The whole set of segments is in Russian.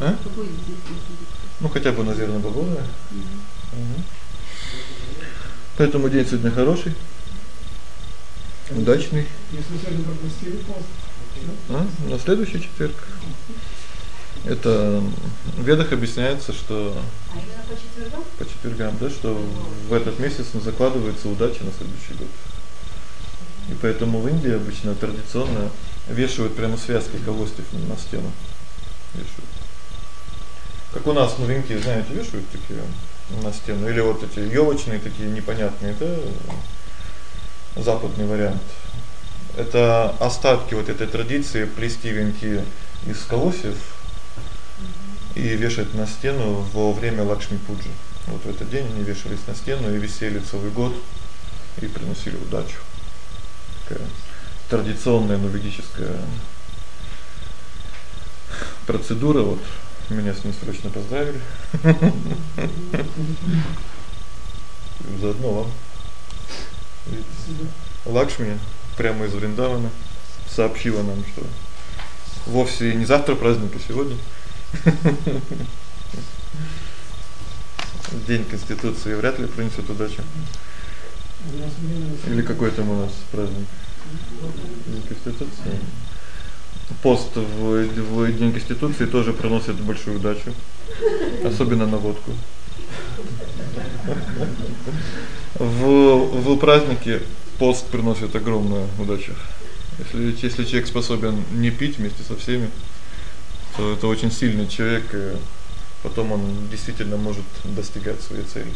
А? Быть? Ну хотя бы, наверное. Мгм. Угу. Поэтому день сегодня хороший. Удачный. Если сегодня пропустили пост, А? На следующий четверг. Это в Ведах объясняется, что А именно по четвергам? по четвергам, да, что в этот месяц закладывается удача на следующий год. И поэтому в Индии обычно традиционно вешают прямо связки колостьев на стену. Вешают. Как у нас новинки, знаете, вешают такие на стену или вот эти ёлочные такие непонятные, это западный вариант. Это остатки вот этой традиции плести венки из колосьев и вешать на стену во время Лакшми-пуджи. Вот в этот день они вешались на стену и висели целый год и приносили удачу. Такая традиционная, но ведическая процедура вот. Меня с ней срочно поздравили. Заодно вам. Лакшми прямо из Вриндавана сообщила нам, что вовсе не завтра праздник, а сегодня. День Конституции вряд ли принесет удачу. Или какой там у нас праздник? День Конституции. Пост в в День Конституции тоже приносит большую удачу, особенно на водку. В в празднике пост приносит огромную удачу. Если если человек способен не пить вместе со всеми, то это очень сильный человек, и потом он действительно может достигать своей цели.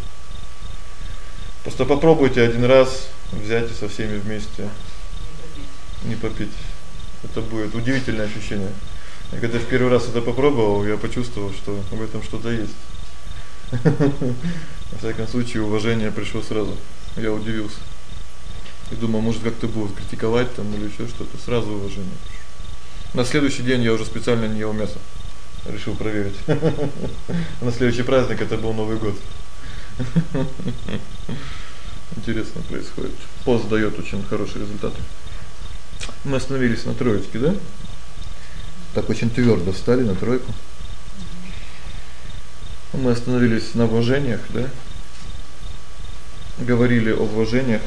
Просто попробуйте один раз взять и со всеми вместе не попить. Это будет удивительное ощущение. Я когда в первый раз это попробовал, я почувствовал, что в этом что-то есть. Во всяком случае, уважение пришло сразу. Я удивился. И думал, может, как-то будут критиковать там или ещё что-то, сразу уважение. На следующий день я уже специально не ел мясо. Решил проверить. На следующий праздник это был Новый год. Интересно происходит. Пост даёт очень хорошие результаты. Мы остановились на троечке, да? Так очень твёрдо встали на тройку. Мы остановились на вложениях, да? Говорили о вложениях.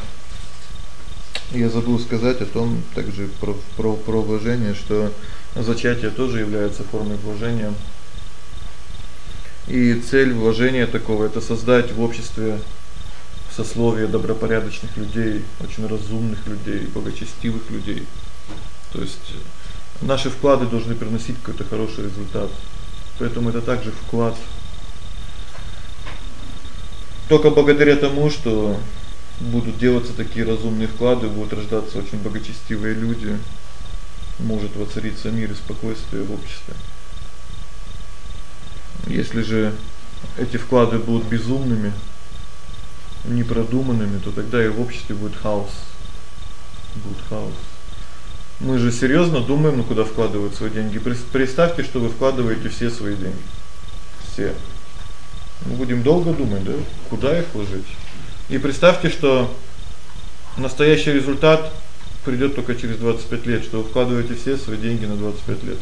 Я забыл сказать о том также про про про вложение, что зачатие тоже является формой вложения. И цель вложения такого это создать в обществе сословие добропорядочных людей, очень разумных людей, благочестивых людей. То есть наши вклады должны приносить какой-то хороший результат. Поэтому это также вклад. Только благодаря тому, что будут делаться такие разумные вклады, будут рождаться очень благочестивые люди, может воцариться мир и спокойствие в обществе. Если же эти вклады будут безумными, непродуманными, то тогда и в обществе будет хаос. Будет хаос. Мы же серьёзно думаем, ну куда вкладывать свои деньги. Представьте, что вы вкладываете все свои деньги. Все. Мы будем долго думать, да, куда их вложить. И представьте, что настоящий результат придёт только через 25 лет, что вы вкладываете все свои деньги на 25 лет.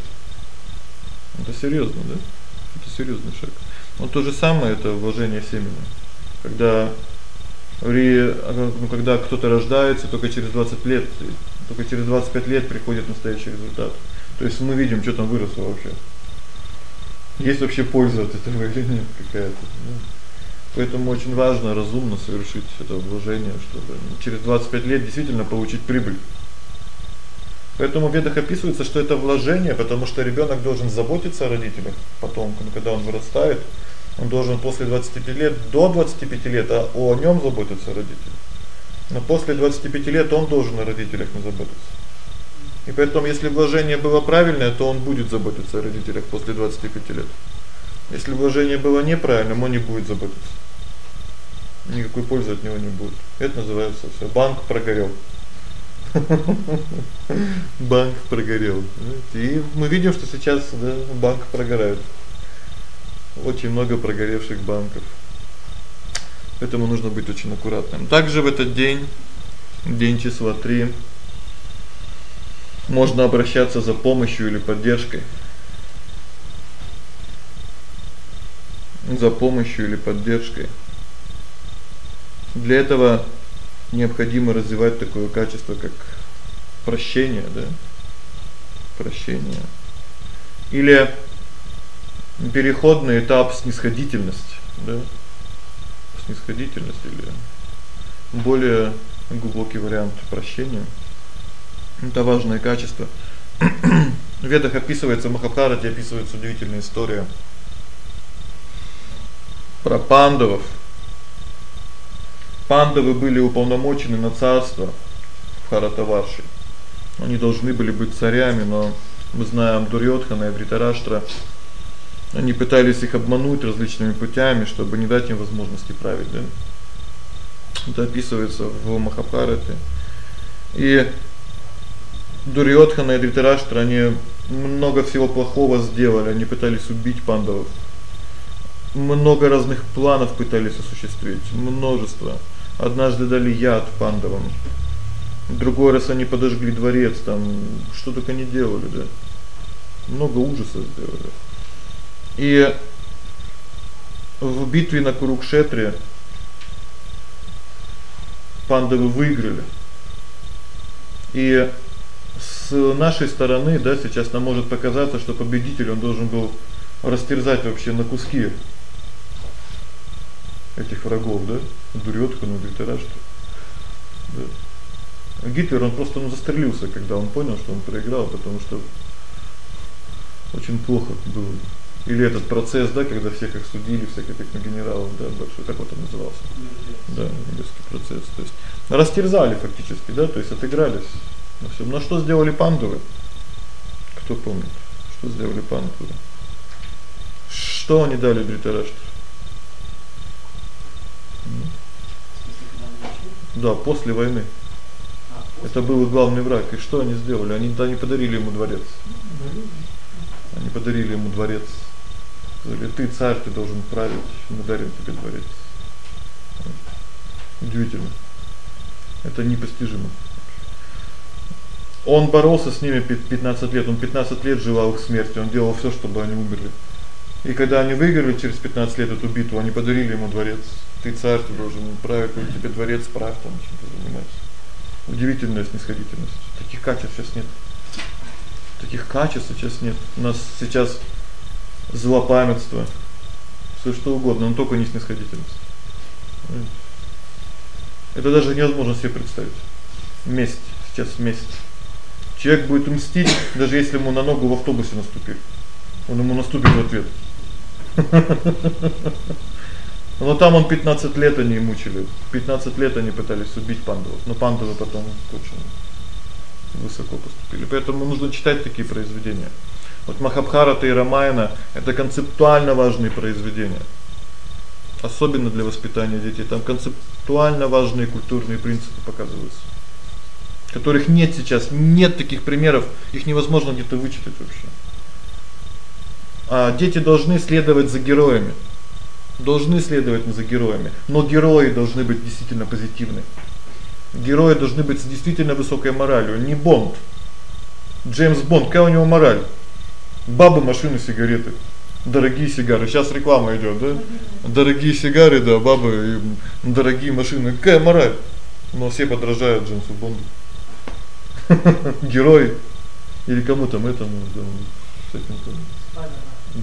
Это серьёзно, да? Это серьёзный шаг. Но то же самое это вложение семени. Когда при ну когда кто-то рождается, только через 20 лет, только через 25 лет приходит настоящий результат. То есть мы видим, что там выросло вообще. Есть вообще польза от этого или нет какая-то, ну. Поэтому очень важно разумно совершить это вложение, чтобы через 25 лет действительно получить прибыль. Поэтому в ведах описывается, что это вложение, потому что ребёнок должен заботиться о родителях, потом, когда он вырастает, он должен после 25 лет, до 25 лет а о нём заботиться родители. Но после 25 лет он должен о родителях не заботиться. И поэтому если вложение было правильное, то он будет заботиться о родителях после 25 лет. Если вложение было неправильным, он не будет заботиться. Никакой пользы от него не будет. Это называется всё банк прогорел. Банк прогорел. И мы видим, что сейчас, да, банк прогорает очень много прогоревших банков. Поэтому нужно быть очень аккуратным. Также в этот день, день числа 3, можно обращаться за помощью или поддержкой. За помощью или поддержкой. Для этого необходимо развивать такое качество, как прощение, да? Прощение. Или переходный этап снисходительность, да? Снисходительность или более глубокий вариант прощения. Это важное качество. В Ведах описывается, в Махабхарате описывается удивительная история про пандавов. Пандавы были уполномочены на царство в Харатаварше. Они должны были быть царями, но мы знаем Дурьёдхана и Дритараштра они пытались их обмануть различными путями, чтобы не дать им возможности править, да. Это описывается в Махабхарате. И Дурьёдхана и Дритараштра они много всего плохого сделали, они пытались убить пандавов. Много разных планов пытались осуществить, множество. Однажды дали яд пандавам. Другой раз они подожгли дворец, там что только не делали, да. Много ужаса сделали. И в битве на Курукшетре пандавы выиграли. И с нашей стороны, да, сейчас нам может показаться, что победитель он должен был растерзать вообще на куски этих врагов, да? Дурёдхану, Дритарашту. Да. Гитлер он просто ну застрелился, когда он понял, что он проиграл, потому что очень плохо было. Или этот процесс, да, когда всех их судили, всех этих генералов, да, большой, как вот он назывался. Да, небесный процесс. То есть растерзали фактически, да, то есть отыгрались. Ну всё. Но что сделали пандавы? Кто помнит? Что сделали пандавы? Что они дали Дритараштре? Да, после войны. Это был их главный враг. И что они сделали? Они да не подарили ему дворец. Они подарили ему дворец. Сказали: "Ты царь, ты должен править, мы дарим тебе дворец". Удивительно. Это непостижимо. Он боролся с ними 15 лет, он 15 лет желал их смерти, он делал всё, чтобы они умерли. И когда они выиграли через 15 лет эту битву, они подарили ему дворец. Ты царь, ты должен править, у тебя дворец, правь там, чем ты занимаешься. Удивительная снисходительность. Таких качеств сейчас нет. Таких качеств сейчас нет. У нас сейчас злопамятство, всё что угодно, но только не снисходительность. Это даже невозможно себе представить. Месть, сейчас месть. Человек будет мстить, даже если ему на ногу в автобусе наступили. Он ему наступит в ответ. Но там он 15 лет они мучили. 15 лет они пытались убить пандавов, но пандавы потом очень высоко поступили. Поэтому нужно читать такие произведения. Вот Махабхарата и Рамаяна это концептуально важные произведения. Особенно для воспитания детей. Там концептуально важные культурные принципы показываются. Которых нет сейчас, нет таких примеров, их невозможно где-то вычитать вообще. А дети должны следовать за героями. Должны следовать за героями, но герои должны быть действительно позитивны. Герои должны быть с действительно высокой моралью, не Бонд. Джеймс Бонд, какая у него мораль? Бабы, машины, сигареты. Дорогие сигары. Сейчас реклама идёт, да? Дорогие сигары, да, бабы и дорогие машины. Какая мораль? Но все подражают Джеймсу Бонду. Герой или кому там этому, да, с этим там.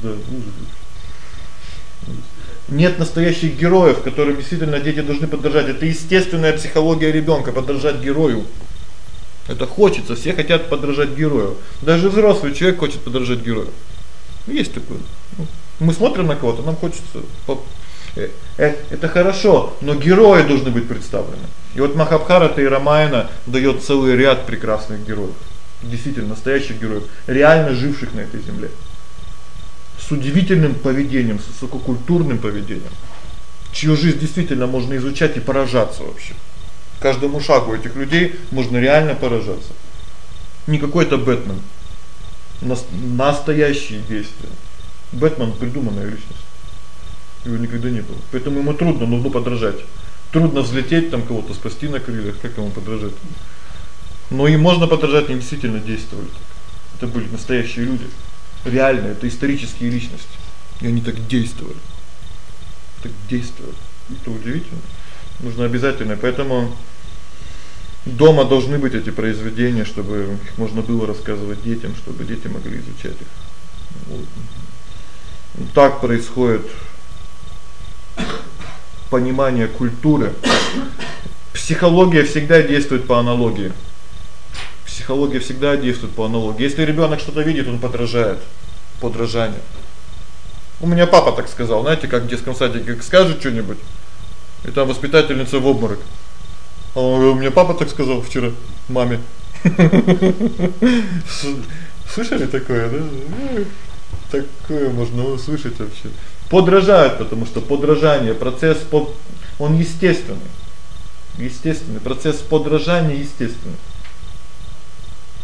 Да, ужас. Нет настоящих героев, которым действительно дети должны подражать. Это естественная психология ребёнка подражать герою. Это хочется, все хотят подражать герою. Даже взрослый человек хочет подражать герою. Есть такое. Ну, мы смотрим на кого-то, нам хочется э, э, это хорошо, но герои должны быть представлены. И вот Махабхарата и Рамаяна даёт целый ряд прекрасных героев. Действительно настоящих героев, реально живших на этой земле. С удивительным поведением, с высококультурным поведением. Чью жизнь действительно можно изучать и поражаться вообще. Каждому шагу этих людей можно реально поражаться. Не какой-то Бэтмен. Настоящие действия. Бэтмен придуманная личность. Его никогда не было. Поэтому ему трудно, нужно подражать. Трудно взлететь там кого-то спасти на крыльях, как ему подражать. Но им можно подражать, они действительно действовали так. Это были настоящие люди. Реально, это исторические личности. И они так действовали. так действует. Это удивительно. Нужно обязательно, поэтому дома должны быть эти произведения, чтобы их можно было рассказывать детям, чтобы дети могли изучать их. Вот. Так происходит понимание культуры. Психология всегда действует по аналогии. Психология всегда действует по аналогии. Если ребёнок что-то видит, он подражает. Подражание. У меня папа так сказал, знаете, как в детском садике, как скажет что-нибудь, и там воспитательница в обморок. А у меня папа так сказал вчера маме. Слышали такое, да? Такое можно услышать вообще. Подражают, потому что подражание процесс под он естественный. Естественный процесс подражания естественный.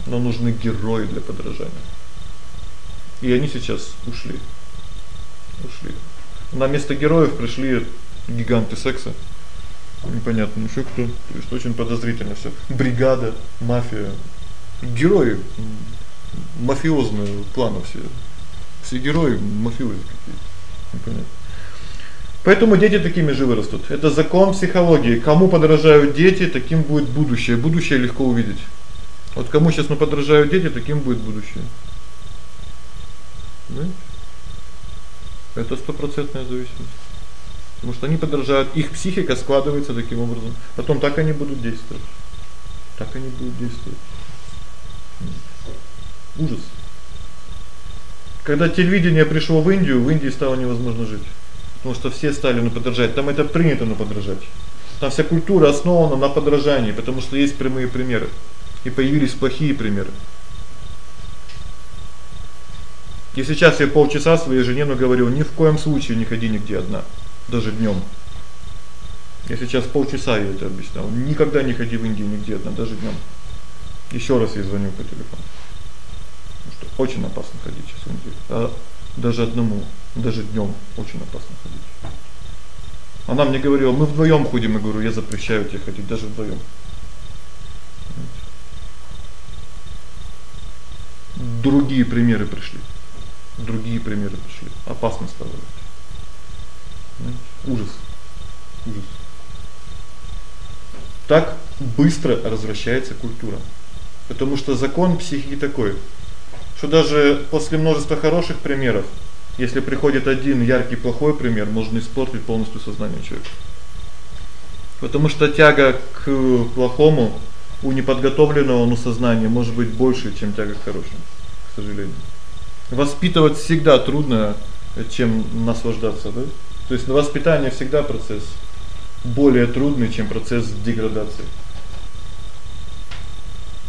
Но нужны герои для подражания. И они сейчас ушли. Ушли. На место героев пришли гиганты секса. Непонятно ещё кто. То есть очень подозрительно всё. Бригада, мафия, герои мафиозные кланы все. Все герои мафиози какие-то. Непонятно. Поэтому дети такими же вырастут. Это закон психологии. Кому подражают дети, таким будет будущее. Будущее легко увидеть. Вот кому сейчас мы подражают дети, таким будет будущее. Да? Это стопроцентная зависимость. Потому что они подражают, их психика складывается таким образом. Потом так они будут действовать. Так они будут действовать. Ужас. Когда телевидение пришло в Индию, в Индии стало невозможно жить. Потому что все стали ну подражать. Там это принято ну подражать. Там вся культура основана на подражании, потому что есть прямые примеры. И появились плохие примеры. И сейчас я полчаса своей жене говорю: "Ни в коем случае не ходи нигде одна, даже днём". Я сейчас полчаса ей это объяснял. Никогда не ходи в Индию нигде одна, даже днём. Ещё раз ей звоню по телефону. Потому что очень опасно ходить сейчас в Индию. А даже одному, даже днём очень опасно ходить. Она мне говорила: "Мы вдвоём ходим". Я говорю: "Я запрещаю тебе ходить даже вдвоём". Другие примеры пришли. Другие примеры пришли. Опасно стало. Ужас. Ужас. Так быстро развращается культура. Потому что закон психики такой, что даже после множества хороших примеров, если приходит один яркий плохой пример, можно испортить полностью сознание человека. Потому что тяга к плохому у неподготовленного ну сознания может быть больше, чем тяга к хорошему, к сожалению. Воспитывать всегда трудно, чем наслаждаться, да? То есть воспитание всегда процесс более трудный, чем процесс деградации.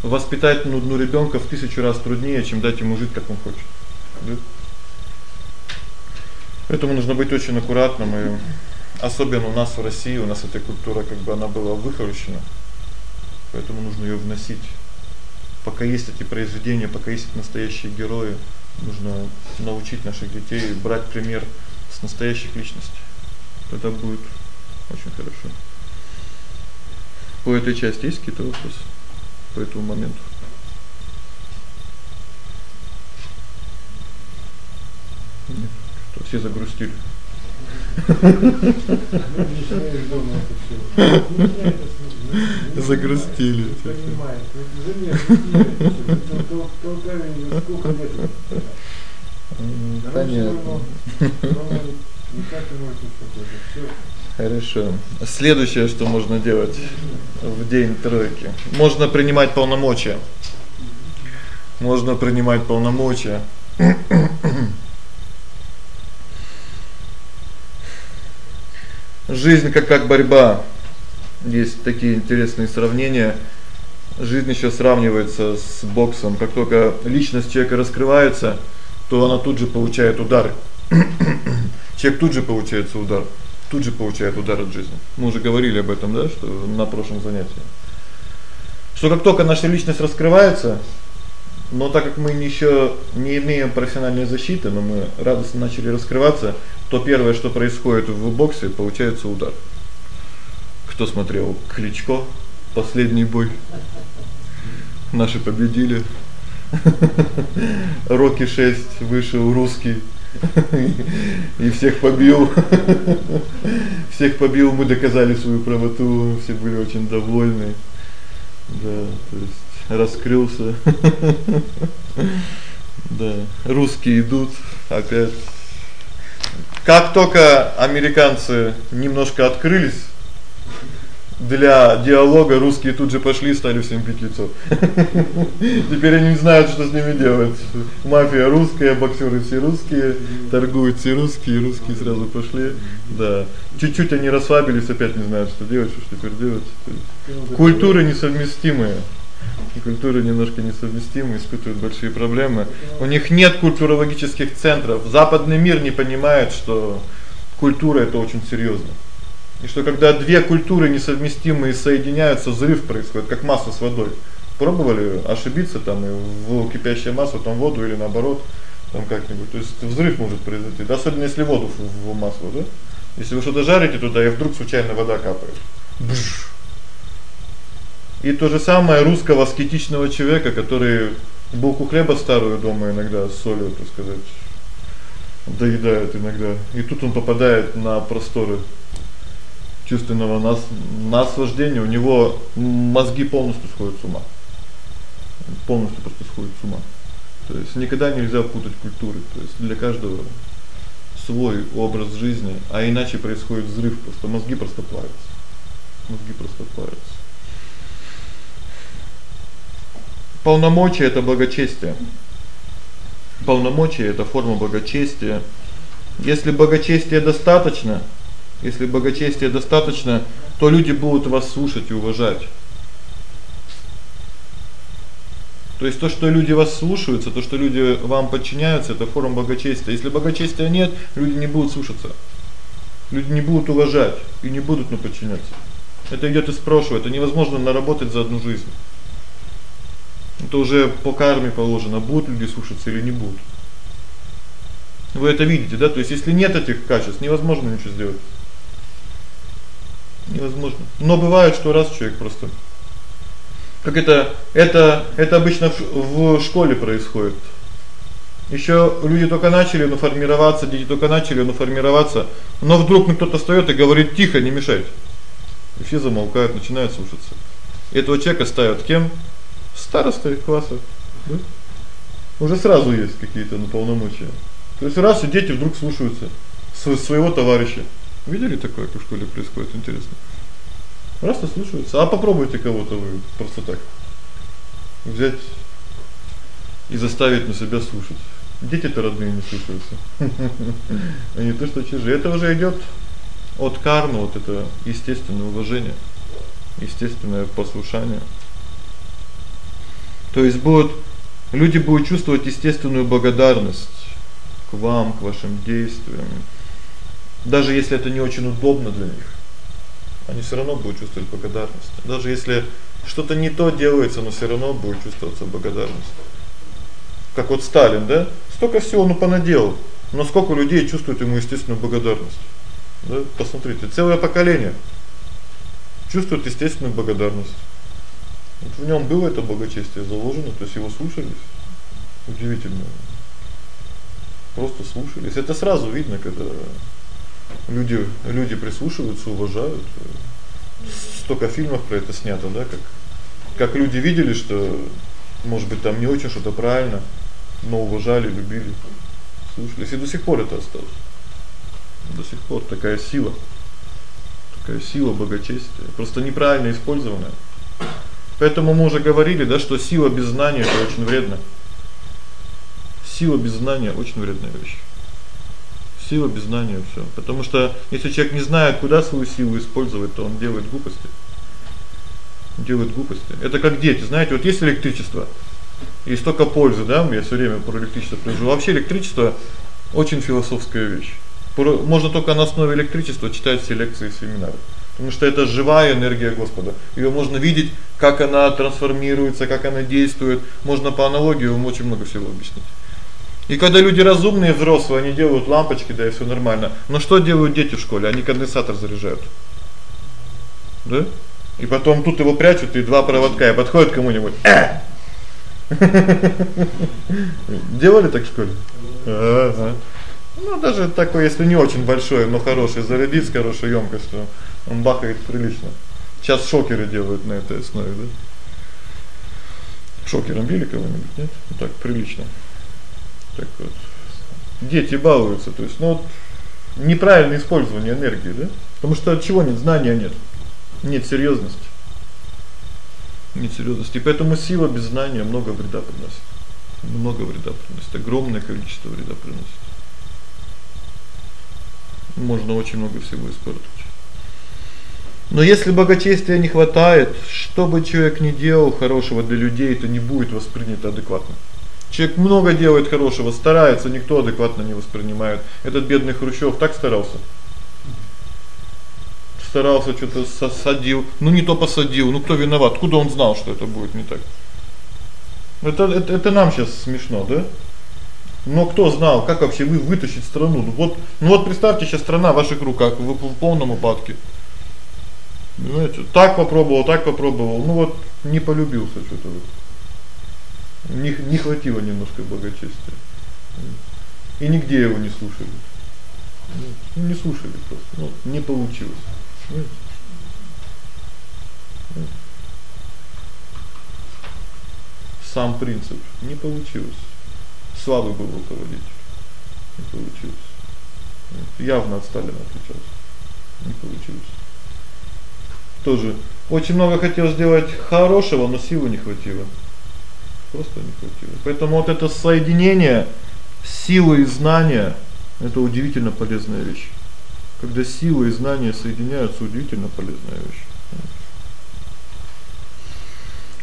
Воспитать ну ребёнка в тысячу раз труднее, чем дать ему жить, как он хочет. Да? Поэтому нужно быть очень аккуратным и особенно у нас в России, у нас эта культура как бы она была выхолощена. Поэтому нужно её вносить. Пока есть эти произведения, пока есть настоящие герои, нужно научить наших детей брать пример с настоящих личностей. Тогда будет очень хорошо. По этой части есть какие-то вопросы по этому моменту? Нет. Что все загрустили. Загрустили. Понятно. Хорошо. Следующее, что можно делать в день тройки. Можно принимать полномочия. Можно принимать полномочия. Жизнь как как борьба. Есть такие интересные сравнения. Жизнь ещё сравнивается с боксом. Как только личность человека раскрывается, то она тут же получает удар. Человек тут же получается удар. Тут же получает удар от жизни. Мы уже говорили об этом, да, что на прошлом занятии. Что как только наша личность раскрывается, но так как мы ещё не имеем профессиональной защиты, но мы радостно начали раскрываться, то первое, что происходит в боксе, получается удар. Кто смотрел Кличко последний бой? Наши победили. Рокки 6 вышел русский И всех побил. Всех побил, мы доказали свою правоту, все были очень довольны. Да, то есть раскрылся. Да, русские идут опять. Как только американцы немножко открылись для диалога, русские тут же пошли, стали всем пить лицо. Теперь они не знают, что с ними делать. Мафия русская, боксеры все русские, торгуют все русские, русские сразу пошли. Да. Чуть-чуть они расслабились, опять не знают, что делать, что теперь делать. Культуры несовместимые культуры немножко несовместимы, испытывают большие проблемы. У них нет культурологических центров. Западный мир не понимает, что культура это очень серьёзно. И что когда две культуры несовместимые соединяются, взрыв происходит, как масло с водой. Пробовали ошибиться там и в кипящее масло, там воду или наоборот, там как-нибудь. То есть взрыв может произойти, да, особенно если воду в масло, да? Если вы что-то жарите туда, и вдруг случайно вода капает. Бж и то же самое русского аскетичного человека, который булку хлеба старую дома иногда с солью, так сказать, доедает иногда. И тут он попадает на просторы чувственного нас наслаждения, у него мозги полностью сходят с ума. Полностью просто сходят с ума. То есть никогда нельзя путать культуры. То есть для каждого свой образ жизни, а иначе происходит взрыв, просто мозги просто плавятся. Мозги просто плавятся. Полномочия это благочестие. Полномочия это форма благочестия. Если благочестия достаточно, если благочестия достаточно, то люди будут вас слушать и уважать. То есть то, что люди вас слушаются, то, что люди вам подчиняются это форма благочестия. Если благочестия нет, люди не будут слушаться. Люди не будут уважать и не будут на подчиняться. Это идёт из прошлого, это невозможно наработать за одну жизнь. Это уже по карме положено, будут люди слушаться или не будут. Вы это видите, да? То есть если нет этих качеств, невозможно ничего сделать. Невозможно. Но бывает, что раз человек просто как это это это обычно в, в школе происходит. Ещё люди только начали ну формироваться, дети только начали ну формироваться, но вдруг ну кто-то встаёт и говорит: "Тихо, не мешайте". И все замолкают, начинают слушаться. Этого человека ставят кем? старостой класса, да? Уже сразу есть какие-то ну полномочия. То есть раз и дети вдруг слушаются своего товарища. Видели такое, как в школе происходит, интересно. Раз слушаются. А попробуйте кого-то вы просто так взять и заставить на себя слушать. Дети-то родные не слушаются. Они то, что чужие. Это уже идёт от кармы, вот это естественное уважение, естественное послушание. То есть будут люди будут чувствовать естественную благодарность к вам, к вашим действиям. Даже если это не очень удобно для них. Они всё равно будут чувствовать благодарность. Даже если что-то не то делается, но всё равно будет чувствоваться благодарность. Как вот Сталин, да? Столько всего он понаделал, но сколько людей чувствуют ему естественную благодарность. Да? Посмотрите, целое поколение чувствует естественную благодарность. Вот в нём было это богочестие заложено, то есть его слушались. Удивительно. Просто слушались. Это сразу видно, когда люди люди прислушиваются, уважают. Столько фильмов про это снято, да, как как люди видели, что может быть там не очень что-то правильно, но уважали, любили, слушались. И до сих пор это осталось. До сих пор такая сила. Такая сила богочестия, просто неправильно использованная. Поэтому мы уже говорили, да, что сила без знания это очень вредно. Сила без знания очень вредная вещь. Сила без знания всё. Потому что если человек не знает, куда свою силу использовать, то он делает глупости. Делает глупости. Это как дети, знаете, вот есть электричество. И столько пользы, да? Я всё время про электричество привожу. Вообще электричество очень философская вещь. Можно только на основе электричества читать все лекции и семинары. Потому что это живая энергия Господа. Её можно видеть, как она трансформируется, как она действует. Можно по аналогии очень много всего объяснить. И когда люди разумные, взрослые, они делают лампочки, да и всё нормально. Но что делают дети в школе? Они конденсатор заряжают. Да? И потом тут его прячут, и два проводка, и подходит кому-нибудь. Э! Делали так в школе? Ага. Ну даже такой, если не очень большой, но хороший зарядить с хорошей ёмкостью, он бахает прилично. Сейчас шокеры делают на этой основе, да? Шокером били кого-нибудь, нет? Ну так прилично. Так вот. Дети балуются, то есть, ну вот неправильное использование энергии, да? Потому что от чего нет знания нет. Нет серьёзности. Нет серьёзности. Поэтому сила без знания много вреда приносит. Много вреда приносит, огромное количество вреда приносит. Можно очень много всего испортить. Но если богачестия не хватает, что бы человек ни делал хорошего для людей, это не будет воспринято адекватно. Человек много делает хорошего, старается, никто адекватно не воспринимает. Этот бедный Хрущёв так старался. Старался что-то садил, ну не то посадил, ну кто виноват? Откуда он знал, что это будет не так? Это это это нам сейчас смешно, да? Но кто знал, как вообще вы вытащить страну? Ну вот, ну вот представьте, сейчас страна в ваших руках, вы в полном упадке. Понимаете? Так попробовал, так попробовал. Ну вот не полюбился что-то вот. Не не хватило немножко благочестия. И нигде его не слушали. Ну, не слушали просто. Ну, не получилось. Сам принцип не получилось. Слабый был руководитель. Не получилось. Явно от Сталина отличался. Не получилось тоже очень много хотел сделать хорошего, но силы не хватило. Просто не хватило. Поэтому вот это соединение силы и знания это удивительно полезная вещь. Когда сила и знания соединяются, удивительно полезная вещь.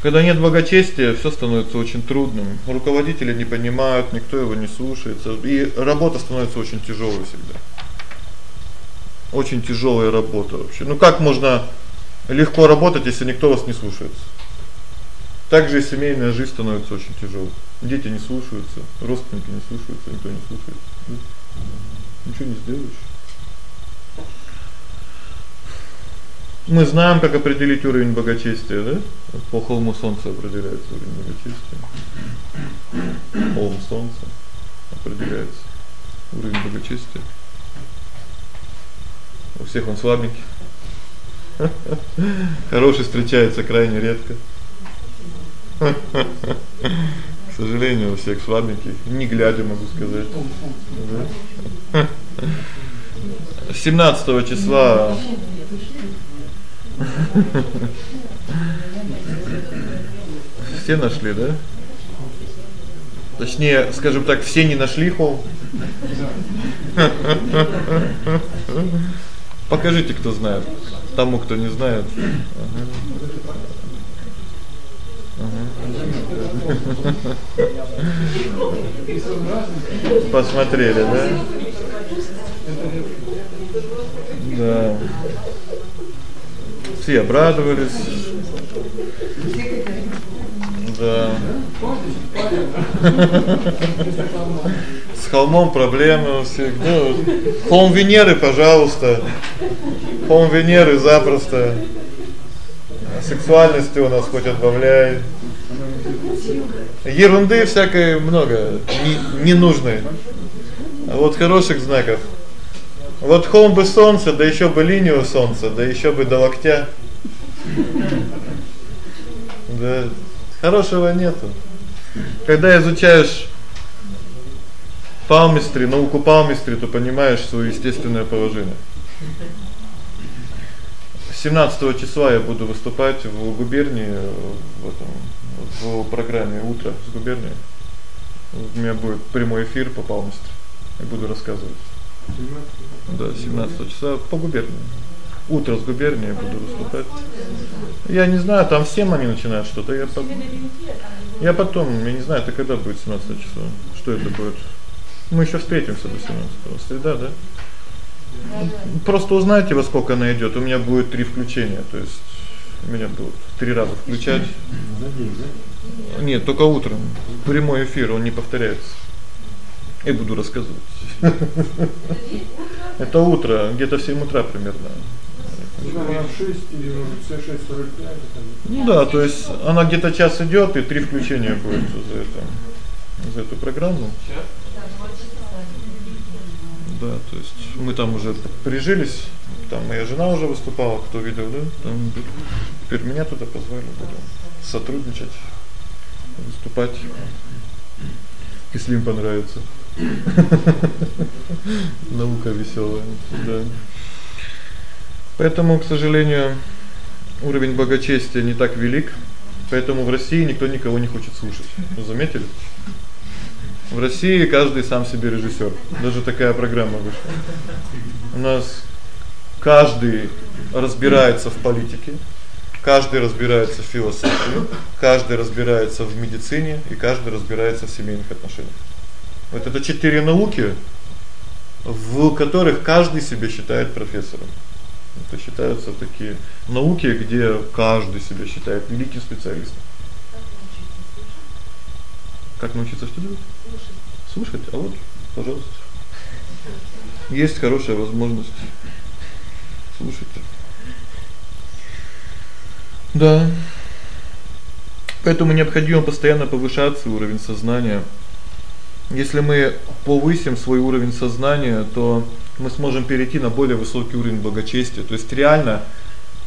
Когда нет благочестия, всё становится очень трудным. Руководители не понимают, никто его не слушается, и работа становится очень тяжёлой всегда. Очень тяжёлая работа вообще. Ну как можно легко работать, если никто вас не слушается. Также семейная жизнь становится очень тяжёлой. Дети не слушаются, родственники не слушаются, никто не слушается. Ничего не сделаешь. Мы знаем, как определить уровень богачестия, да? По холму солнца определяется уровень богачестия. Холм солнца определяется уровень богачестия. У всех он слабенький. Хороший встречается крайне редко. К сожалению, у всех слабеньких, не глядя могу сказать. Да? 17 числа Все нашли, да? Точнее, скажем так, все не нашли холм. Покажите, кто знает тому, кто не знает. Посмотрели, да? Да. Все обрадовались. Да. С холмом проблемы у всех. Да. Холм Венеры, пожалуйста. Холм Венеры запросто. Сексуальности у нас хоть отбавляй. Ерунды всякой много, не ненужной. А вот хороших знаков. Вот холм бы солнца, да ещё бы линию солнца, да ещё бы до локтя. Да, хорошего нету. Когда изучаешь палмистри, науку палмистри, то понимаешь своё естественное положение. 17 числа я буду выступать в губернии в этом в программе Утро с губернией. У меня будет прямой эфир по полностью. Я буду рассказывать. 17 Да, 17 числа по губернии. Утро с губернией буду выступать. Я не знаю, там всем они начинают что-то. Я по... Я потом, я не знаю, это когда будет 17 число. Что это будет? Мы ещё встретимся до 17 среда, да? Просто узнайте, во сколько она идёт. У меня будет три включения, то есть меня будут три раза включать. Нет, только утром. Прямой эфир, он не повторяется. И буду рассказывать. Это утро, где-то в 7:00 утра примерно. Ну да, то есть она где-то час идёт и три включения будет за это. За эту программу. Да, то есть мы там уже прижились, там моя жена уже выступала, кто видел, да? Там теперь меня туда позвали, будем сотрудничать, выступать. Если им понравится. Наука весёлая, да. Поэтому, к сожалению, уровень богачестия не так велик, поэтому в России никто никого не хочет слушать. Вы заметили? В России каждый сам себе режиссёр. Даже такая программа вышла. У нас каждый разбирается в политике, каждый разбирается в философии, каждый разбирается в медицине и каждый разбирается в семейных отношениях. Вот это четыре науки, в которых каждый себя считает профессором. Это считаются такие науки, где каждый себя считает великим специалистом. Как научиться что делать? Слушать. Слушать. А вот, пожалуйста. Есть хорошая возможность слушать. Да. Поэтому необходимо постоянно повышать свой уровень сознания. Если мы повысим свой уровень сознания, то мы сможем перейти на более высокий уровень благочестия. То есть реально,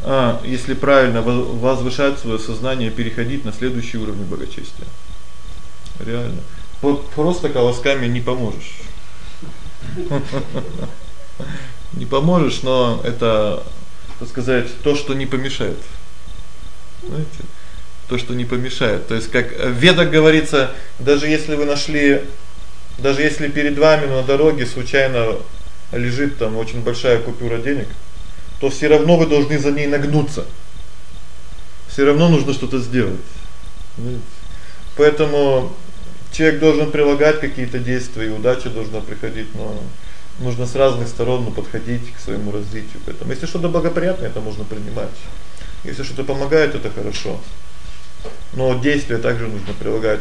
а, если правильно возвышать своё сознание, переходить на следующий уровень благочестия. Реально. Вот просто колосками не поможешь. Не поможешь, но это, так сказать, то, что не помешает. Знаете? То, что не помешает. То есть как в Ведах говорится, даже если вы нашли даже если перед вами на дороге случайно лежит там очень большая купюра денег, то всё равно вы должны за ней нагнуться. Всё равно нужно что-то сделать. Поэтому человек должен прилагать какие-то действия, и удача должна приходить, но нужно с разных сторон ну подходить к своему развитию. Поэтому если что-то благоприятное, это можно принимать. Если что-то помогает, это хорошо. Но действия также нужно прилагать.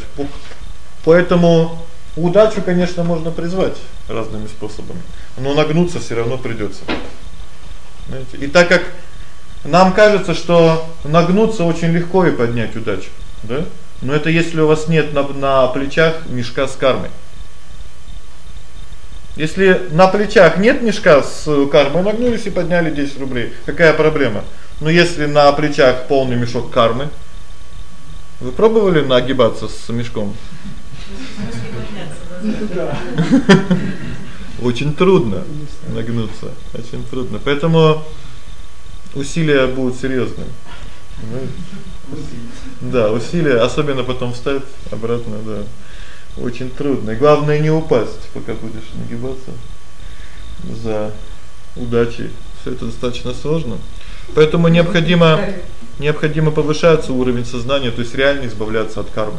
Поэтому удачу, конечно, можно призвать разными способами, но нагнуться всё равно придётся. Знаете? И так как нам кажется, что нагнуться очень легко и поднять удачу, да? Но это если у вас нет на на плечах мешка с кармой. Если на плечах нет мешка с кармой, нагнулись и подняли 10 рублей. Какая проблема? Но если на плечах полный мешок кармы, вы пробовали нагибаться с мешком? Очень трудно нагнуться, очень трудно. Поэтому усилия будут серьёзные. Да, усилия, особенно потом встать обратно, да. Очень трудно. И главное не упасть, пока будешь нагибаться за удачей. Всё это достаточно сложно. Поэтому необходимо необходимо повышаться уровень сознания, то есть реально избавляться от кармы.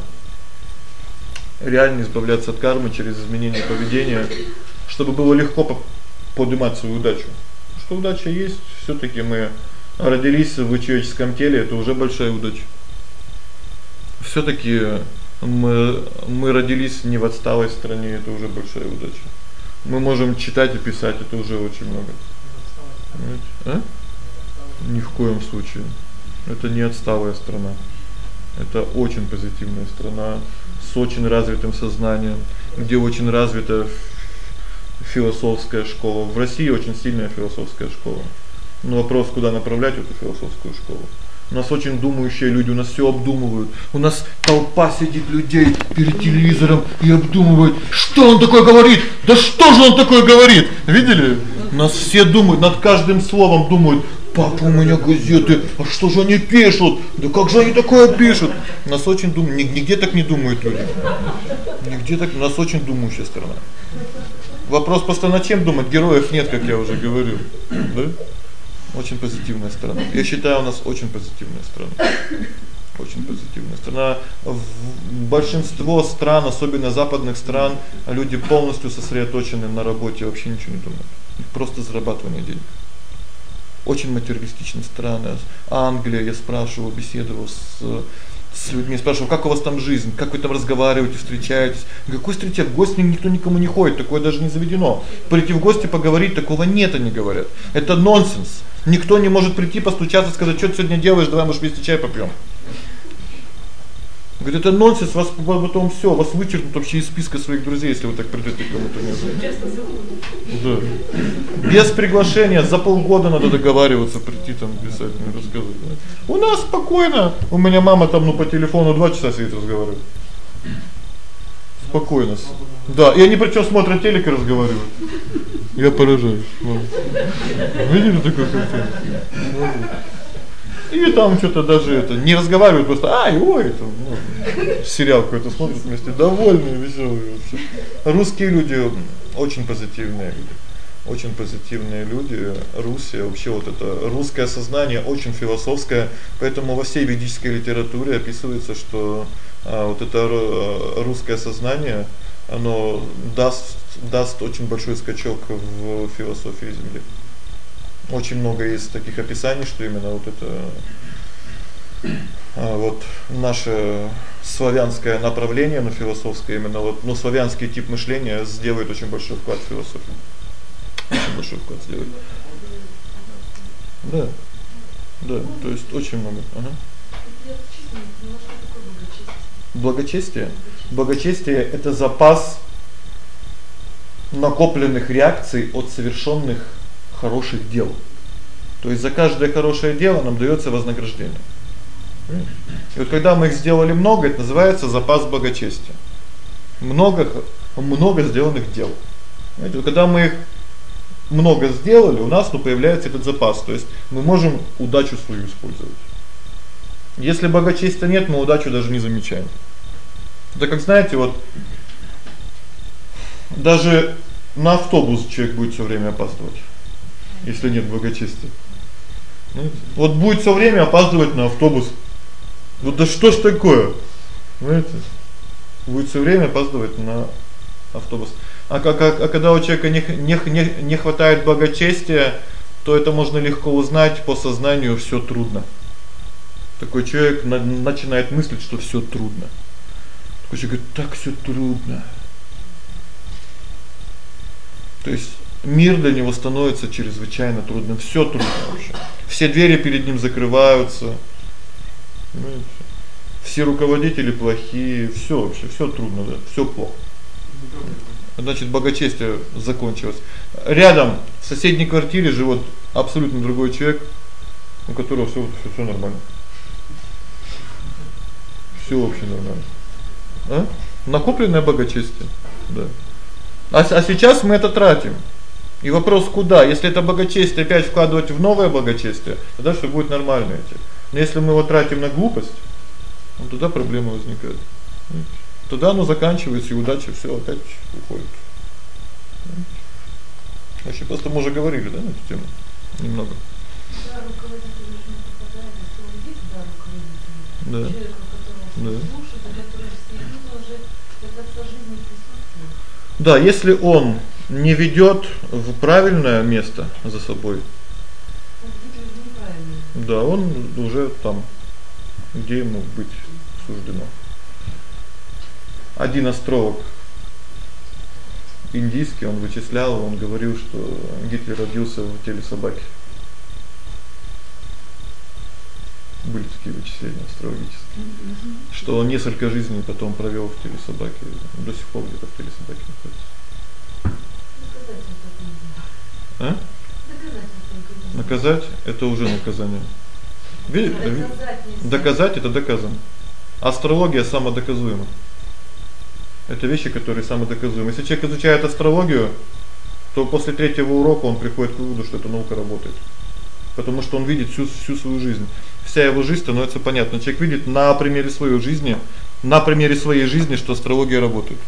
Реально избавляться от кармы через изменение поведения, чтобы было легко поднимать свою удачу. Что удача есть, всё-таки мы родились в человеческом теле, это уже большая удача. Всё-таки мы мы родились не в отсталой стране, это уже большая удача. Мы можем читать и писать, это уже очень много. Понимаете? А? Ни в коем случае. Это не отсталая страна. Это очень позитивная страна с очень развитым сознанием, где очень развита философская школа. В России очень сильная философская школа. Но вопрос, куда направлять эту философскую школу? У нас очень думающие люди, у нас всё обдумывают. У нас толпа сидит людей перед телевизором и обдумывают, что он такое говорит? Да что же он такое говорит? Видели? У нас все думают, над каждым словом думают. Папа, у меня газеты. А что же они пишут? Да как же они такое пишут? У нас очень думают, нигде так не думают люди. Нигде так, у нас очень думающая страна. Вопрос просто над чем думать? Героев нет, как я уже говорил. Да? Очень позитивная страна. Я считаю, у нас очень позитивная страна. Очень позитивная страна. Большинство стран, особенно западных стран, люди полностью сосредоточены на работе, вообще ничего не думают. Просто зарабатывание денег. Очень материалистичные страны. Англия, я спрашивал, беседовал с с людьми, спрашивал: "Как у вас там жизнь? Как вы там разговариваете, встречаетесь?" Какой встречать? В гости никто никому не ходит, такое даже не заведено. Прийти в гости поговорить такого нет, они говорят. Это нонсенс. Никто не может прийти, постучаться, сказать: "Что ты сегодня делаешь? Давай, может, вместе чай попьём". Говорит, это нонсенс, вас потом всё, вас вычеркнут вообще из списка своих друзей, если вы так придёте к кому-то неожиданно. Да. Без приглашения за полгода надо договариваться прийти там писать, рассказывать. У нас спокойно. У меня мама там ну по телефону 2 часа сидит разговаривает. Спокойно. Да, и они причём смотрят телек и разговаривают. Я поражаюсь. Видели такое картину? И там что-то даже это не разговаривают просто: "Ай, ой, это, ну, сериал какой-то смотрят вместе, довольные, весёлые вообще". Русские люди очень позитивные люди. Очень позитивные люди. Руссия вообще вот это русское сознание очень философское, поэтому во всей ведической литературе описывается, что а вот это русское сознание, оно даст даст очень большой скачок в философии земли. Очень много есть таких описаний, что именно вот это а вот наше славянское направление, на философское именно вот, ну славянский тип мышления сделает очень большой вклад в философию. Большой вклад сделает. Да. Да, то есть очень много. Ага. Благочестие. Благочестие это запас накопленных реакций от совершенных хороших дел. То есть за каждое хорошее дело нам даётся вознаграждение. И вот когда мы их сделали много, это называется запас благочестия. Много много сделанных дел. Знаете, вот когда мы их много сделали, у нас ну появляется этот запас, то есть мы можем удачу свою использовать. Если благочестия нет, мы удачу даже не замечаем. Да как знаете, вот даже на автобус человек будет всё время опаздывать если нет благочестия. Ну, вот будет всё время опаздывать на автобус. Вот да что ж такое? Знаете? Будет всё время опаздывать на автобус. А как а, а когда у человека не не не, хватает благочестия, то это можно легко узнать по сознанию всё трудно. Такой человек на, начинает мыслить, что всё трудно. Такой человек говорит: "Так всё трудно". То есть мир для него становится чрезвычайно трудным, всё трудно вообще. Все двери перед ним закрываются. Понимаете? Все руководители плохие, всё вообще, всё трудно, да, всё плохо. Значит, богачестие закончилось. Рядом в соседней квартире живет абсолютно другой человек, у которого всё всё, нормально. Всё вообще нормально. А? Накопленное богачестие. Да. А а сейчас мы это тратим. И вопрос куда? Если это богачестие опять вкладывать в новое богачестие, тогда всё будет нормально идти. Но если мы его тратим на глупость, ну тогда проблемы возникают. Тогда оно заканчивается и удача всё опять уходит. Вообще просто мы уже говорили, да, на эту тему немного. Да, видит, да. Человека, Да. слушает, который следит уже. Да, если он не ведёт в правильное место за собой. Да, он уже там, где ему быть суждено. Один астролог индийский, он вычислял, он говорил, что Гитлер родился в теле собаки. Были такие вычисления астрологические. Что он несколько жизней потом провёл в теле собаки, до сих пор где-то в теле собаки находится. А? Наказать это уже наказание. Видите? Доказать это доказано. Астрология самодоказуема. Это вещи, которые самодоказуемы. Если человек изучает астрологию, то после третьего урока он приходит к выводу, что эта наука работает. Потому что он видит всю всю свою жизнь. Вся его жизнь становится понятна. Человек видит на примере своей жизни, на примере своей жизни, что астрология работает.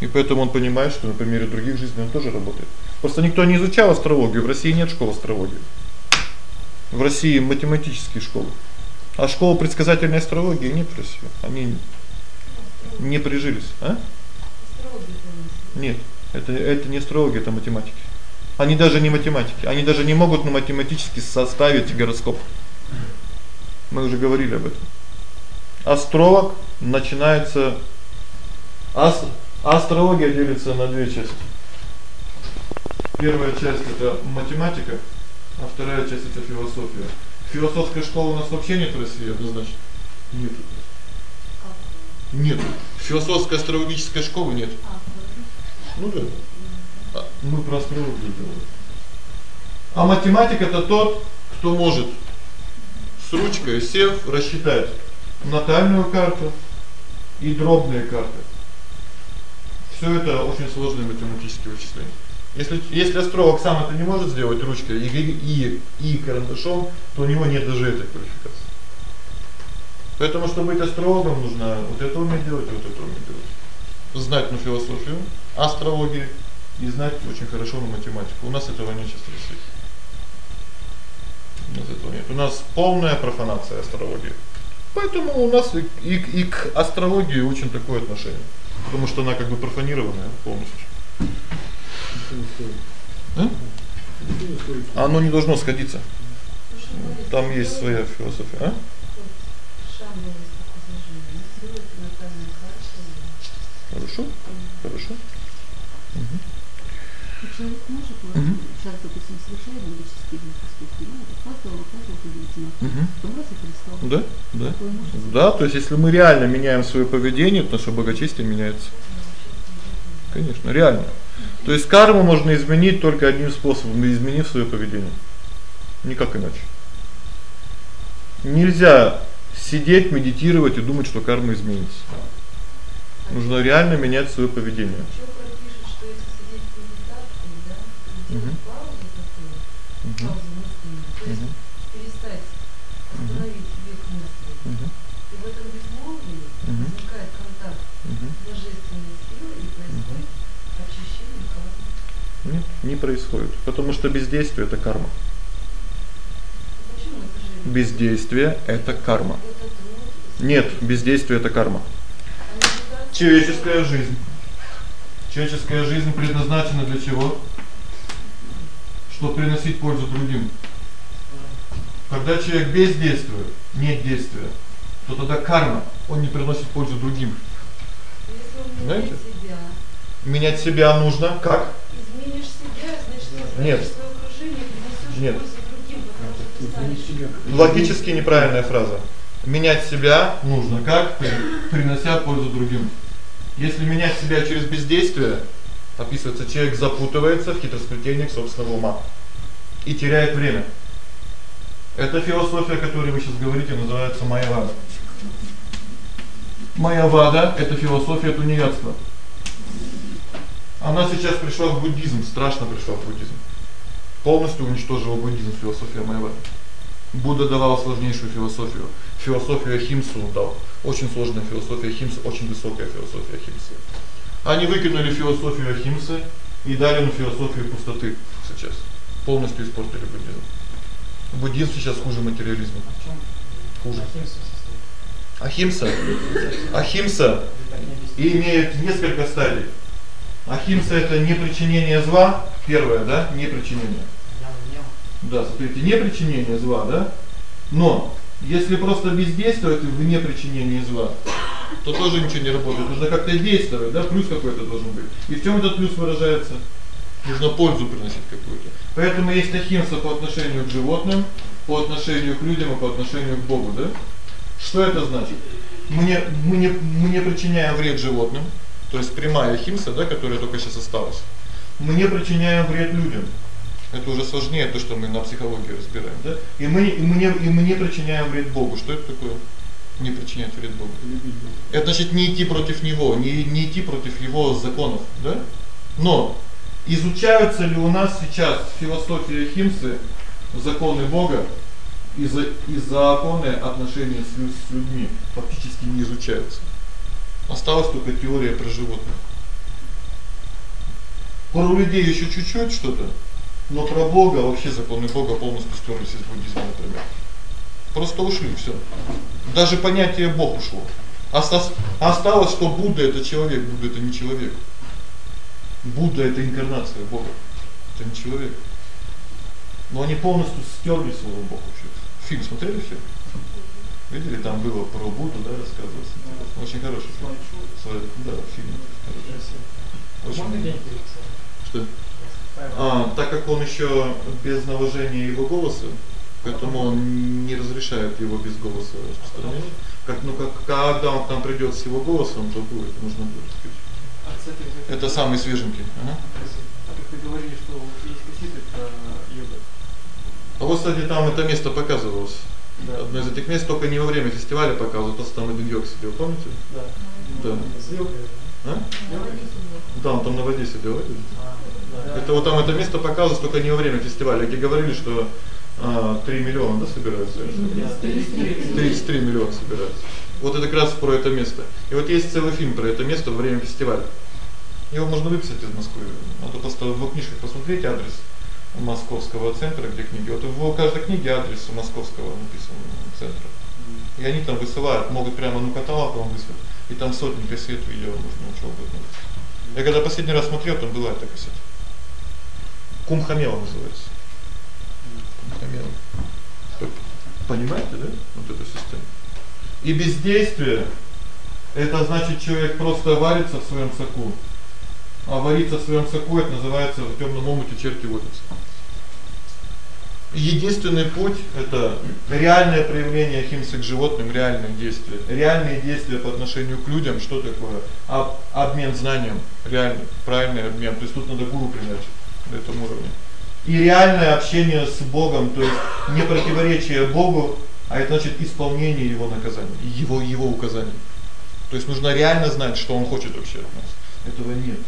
И поэтому он понимает, что на примере других жизней он тоже работает. Просто никто не изучал астрологию, в России нет школ астрологии. В России математические школы. А школы предсказательной астрологии нет в России. Они не прижились, а? Нет. Это это не астрология, это математики. Они даже не математики. Они даже не могут на математически составить гороскоп. Мы уже говорили об этом. Астролог начинается ас астрология делится на две части. Первая часть это математика, а вторая часть это философия. Философской школы у нас вообще нет в России, однозначно. Нет. Нет. Философской астрологической школы нет. А, Ну да. А, мы про астрологию говорим. А математик это тот, кто может с ручкой сев рассчитать натальную карту и дробные карты. Всё это очень сложные математические вычисления. Если если астролог сам это не может сделать ручкой и и и карандашом, то у него нет даже этой квалификации. Поэтому чтобы быть астрологом, нужно вот это уметь делать, вот это уметь делать. Знать ну философию, астрологию и знать очень хорошо на математику. У нас этого нет сейчас России. У нас нет. У нас полная профанация астрологии. Поэтому у нас и, и, и к астрологии очень такое отношение, потому что она как бы профанированная полностью. А? Оно не должно сходиться. Там есть своя философия, а? Хорошо? Хорошо. Угу. Человек может, вот, Мгм. сейчас, допустим, совершает магические поступки, ну, вот, каждого, каждого удивительно. Угу. Потом раз и перестал. Да? Да. Может Да, то есть если мы реально меняем своё поведение, то наше благочестие меняется. Конечно, реально. То есть карму можно изменить только одним способом изменив своё поведение. Никак иначе. Нельзя сидеть, медитировать и думать, что карма изменится. Нужно реально менять своё поведение. То есть Мгм. перестать остановить. И в этом безмолвии Мгм. возникает контакт Мгм. с божественной силой и происходит очищение кармы. Нет, не происходит, потому что бездействие это карма. Же Бездействие это карма. Нет, бездействие это карма. Человеческая жизнь. Человеческая жизнь предназначена для чего? Чтобы приносить пользу другим. Когда человек бездействует, нет действия, то тогда карма, он не приносит пользу другим. Знаете? себя, Менять себя нужно как? изменишь себя, значит, Нет. окружение, принесёшь Нет. Логически неправильная фраза. Менять себя нужно как? При- Принося пользу другим. Если менять себя через бездействие, описывается, человек запутывается в хитросплетениях собственного ума и теряет время. Эта философия, о которой вы сейчас говорите, называется майявада. Майявада это философия тунеядства. Она сейчас пришла в буддизм, страшно пришла в буддизм. Полностью уничтожила буддизм философия майявады. Будда давал сложнейшую философию. Философию Ахимсу он дал. Очень сложная философия Ахимсы, очень высокая философия Ахимсы. Они выкинули философию Ахимсы и дали на философию пустоты сейчас. Полностью испортили буддизм. Буддизм сейчас хуже материализма. Чем Хуже. Ахимса состоит? Ахимса. Имеет несколько стадий. Ахимса это не причинение зла, первое, да? Не причинение. Да, смотрите, не причинение зла, да? Но если просто бездействовать в непричинении зла, то тоже ничего не работает. Нужно как-то действовать, да? Плюс какой-то должен быть. И в чём этот плюс выражается? Нужно пользу приносить какую-то. Поэтому есть ахимса по отношению к животным, по отношению к людям и по отношению к Богу, да? Что это значит? Мы не мы не мы не причиняем вред животным, то есть прямая ахимса, да, которая только сейчас осталась. Мы не причиняем вред людям. Это уже сложнее то, что мы на психологии разбираем, да? И мы и мы не и мы не причиняем вред Богу. Что это такое? Не причинять вред Богу. Это значит не идти против него, не не идти против его законов, да? Но изучаются ли у нас сейчас в философии Химсы законы Бога и за и законы отношений с, с людьми фактически не изучаются. Осталась только теория про животных. Про людей ещё чуть-чуть что-то, но про Бога вообще законы Бога полностью стерлись из буддизма, например. Просто ушли всё. Даже понятие Бог ушло. Остас- Осталось, что Будда это человек, Будда это не человек. Будда это инкарнация Бога. Это не человек. Но они полностью стерли слово Бог вообще. Фильм смотрели все? Видели, там было про Будду, да, рассказывалось. Интересно. Очень хороший фильм. Смотрели, Да, фильм. хороший. Очень. Можно? Что? А, так как он ещё без наложения его голоса, поэтому он не разрешает его без голоса распространять. Как ну как когда он там придёт с его голосом, то будет, нужно будет. А кстати, вы- Это самый свеженький. Ага. А как вы говорили, что вот есть кассеты про йога. А вот, кстати, там это место показывалось. Да. Одно из этих мест только не во время фестиваля показывали, просто там один йог сидел, помните? Да. Да. С йогой, А? да? Он там на воде сидел, видели? Это вот там это место показывалось только не во время фестиваля, где говорили, что а, 3 миллиона, да, собираются. Да, 33. 33 миллиона собираются. Вот это как раз про это место. И вот есть целый фильм про это место во время фестиваля. Его можно выписать из Москвы. Надо просто в книжках посмотреть адрес московского центра, где книги. Вот в каждой книге адрес московского написан центра. И они там высылают, могут прямо ну каталог вам выслать. И там сотни кассет, видео, можно чего угодно. Я когда последний раз смотрел, там была эта кассета. Кумхамела называется. Кумхамела. Понимаете, да? Вот эта система. И бездействие это значит человек просто варится в своем соку. А вариться в своем соку это называется в тёмном омуте черти водятся. Единственный путь это реальное проявление химсы к животным, реальные действия. Реальные действия по отношению к людям, что такое? Об, обмен знанием, реальный, правильный обмен. То есть тут надо гуру принять на этом уровне. И реальное общение с Богом, то есть не противоречие Богу, а это значит исполнение его наказаний, его его указаний. То есть нужно реально знать, что он хочет вообще от нас. Этого нет.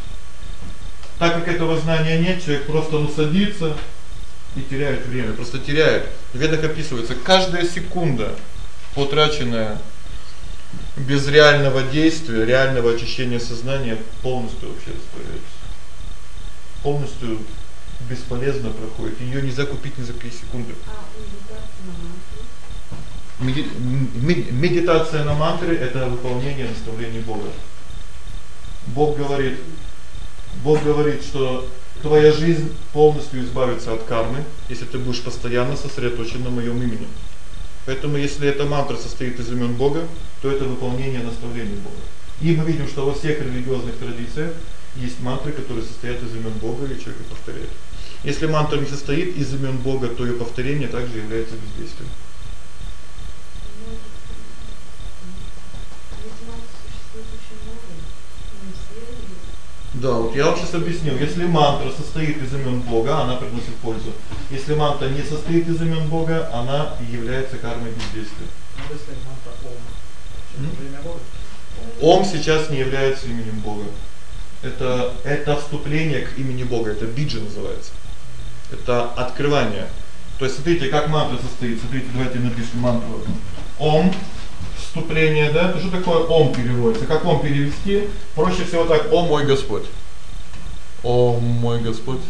Так как этого знания нет, человек просто ну и теряет время, просто теряет. В ведах описывается каждая секунда, потраченная без реального действия, реального очищения сознания, полностью вообще растворяется. Полностью бесполезно проходит. Её нельзя купить ни за какие секунды. А медитация на мантру? Меди- м- мед- медитация на мантры это выполнение наставлений Бога. Бог говорит: Бог говорит, что твоя жизнь полностью избавится от кармы, если ты будешь постоянно сосредоточен на моём имени. Поэтому если эта мантра состоит из имён Бога, то это выполнение наставлений Бога. И мы видим, что во всех религиозных традициях есть мантры, которые состоят из имён Бога, и человек их повторяет. Если мантра не состоит из имён Бога, то её повторение также является бездействием. Да, вот я вам сейчас объяснил. Если мантра состоит из имен Бога, она приносит пользу. Если мантра не состоит из имен Бога, она является кармой бездействия. Сказать мантра Ом. Время Бога? Ом сейчас не является именем Бога. Это это вступление к имени Бога, это биджа называется. Это открывание. То есть смотрите, как мантра состоит. Смотрите, давайте напишем мантру. Ом вступление, да? Это что такое ом переводится? Как ом перевести? Проще всего так: О мой Господь. О мой Господь.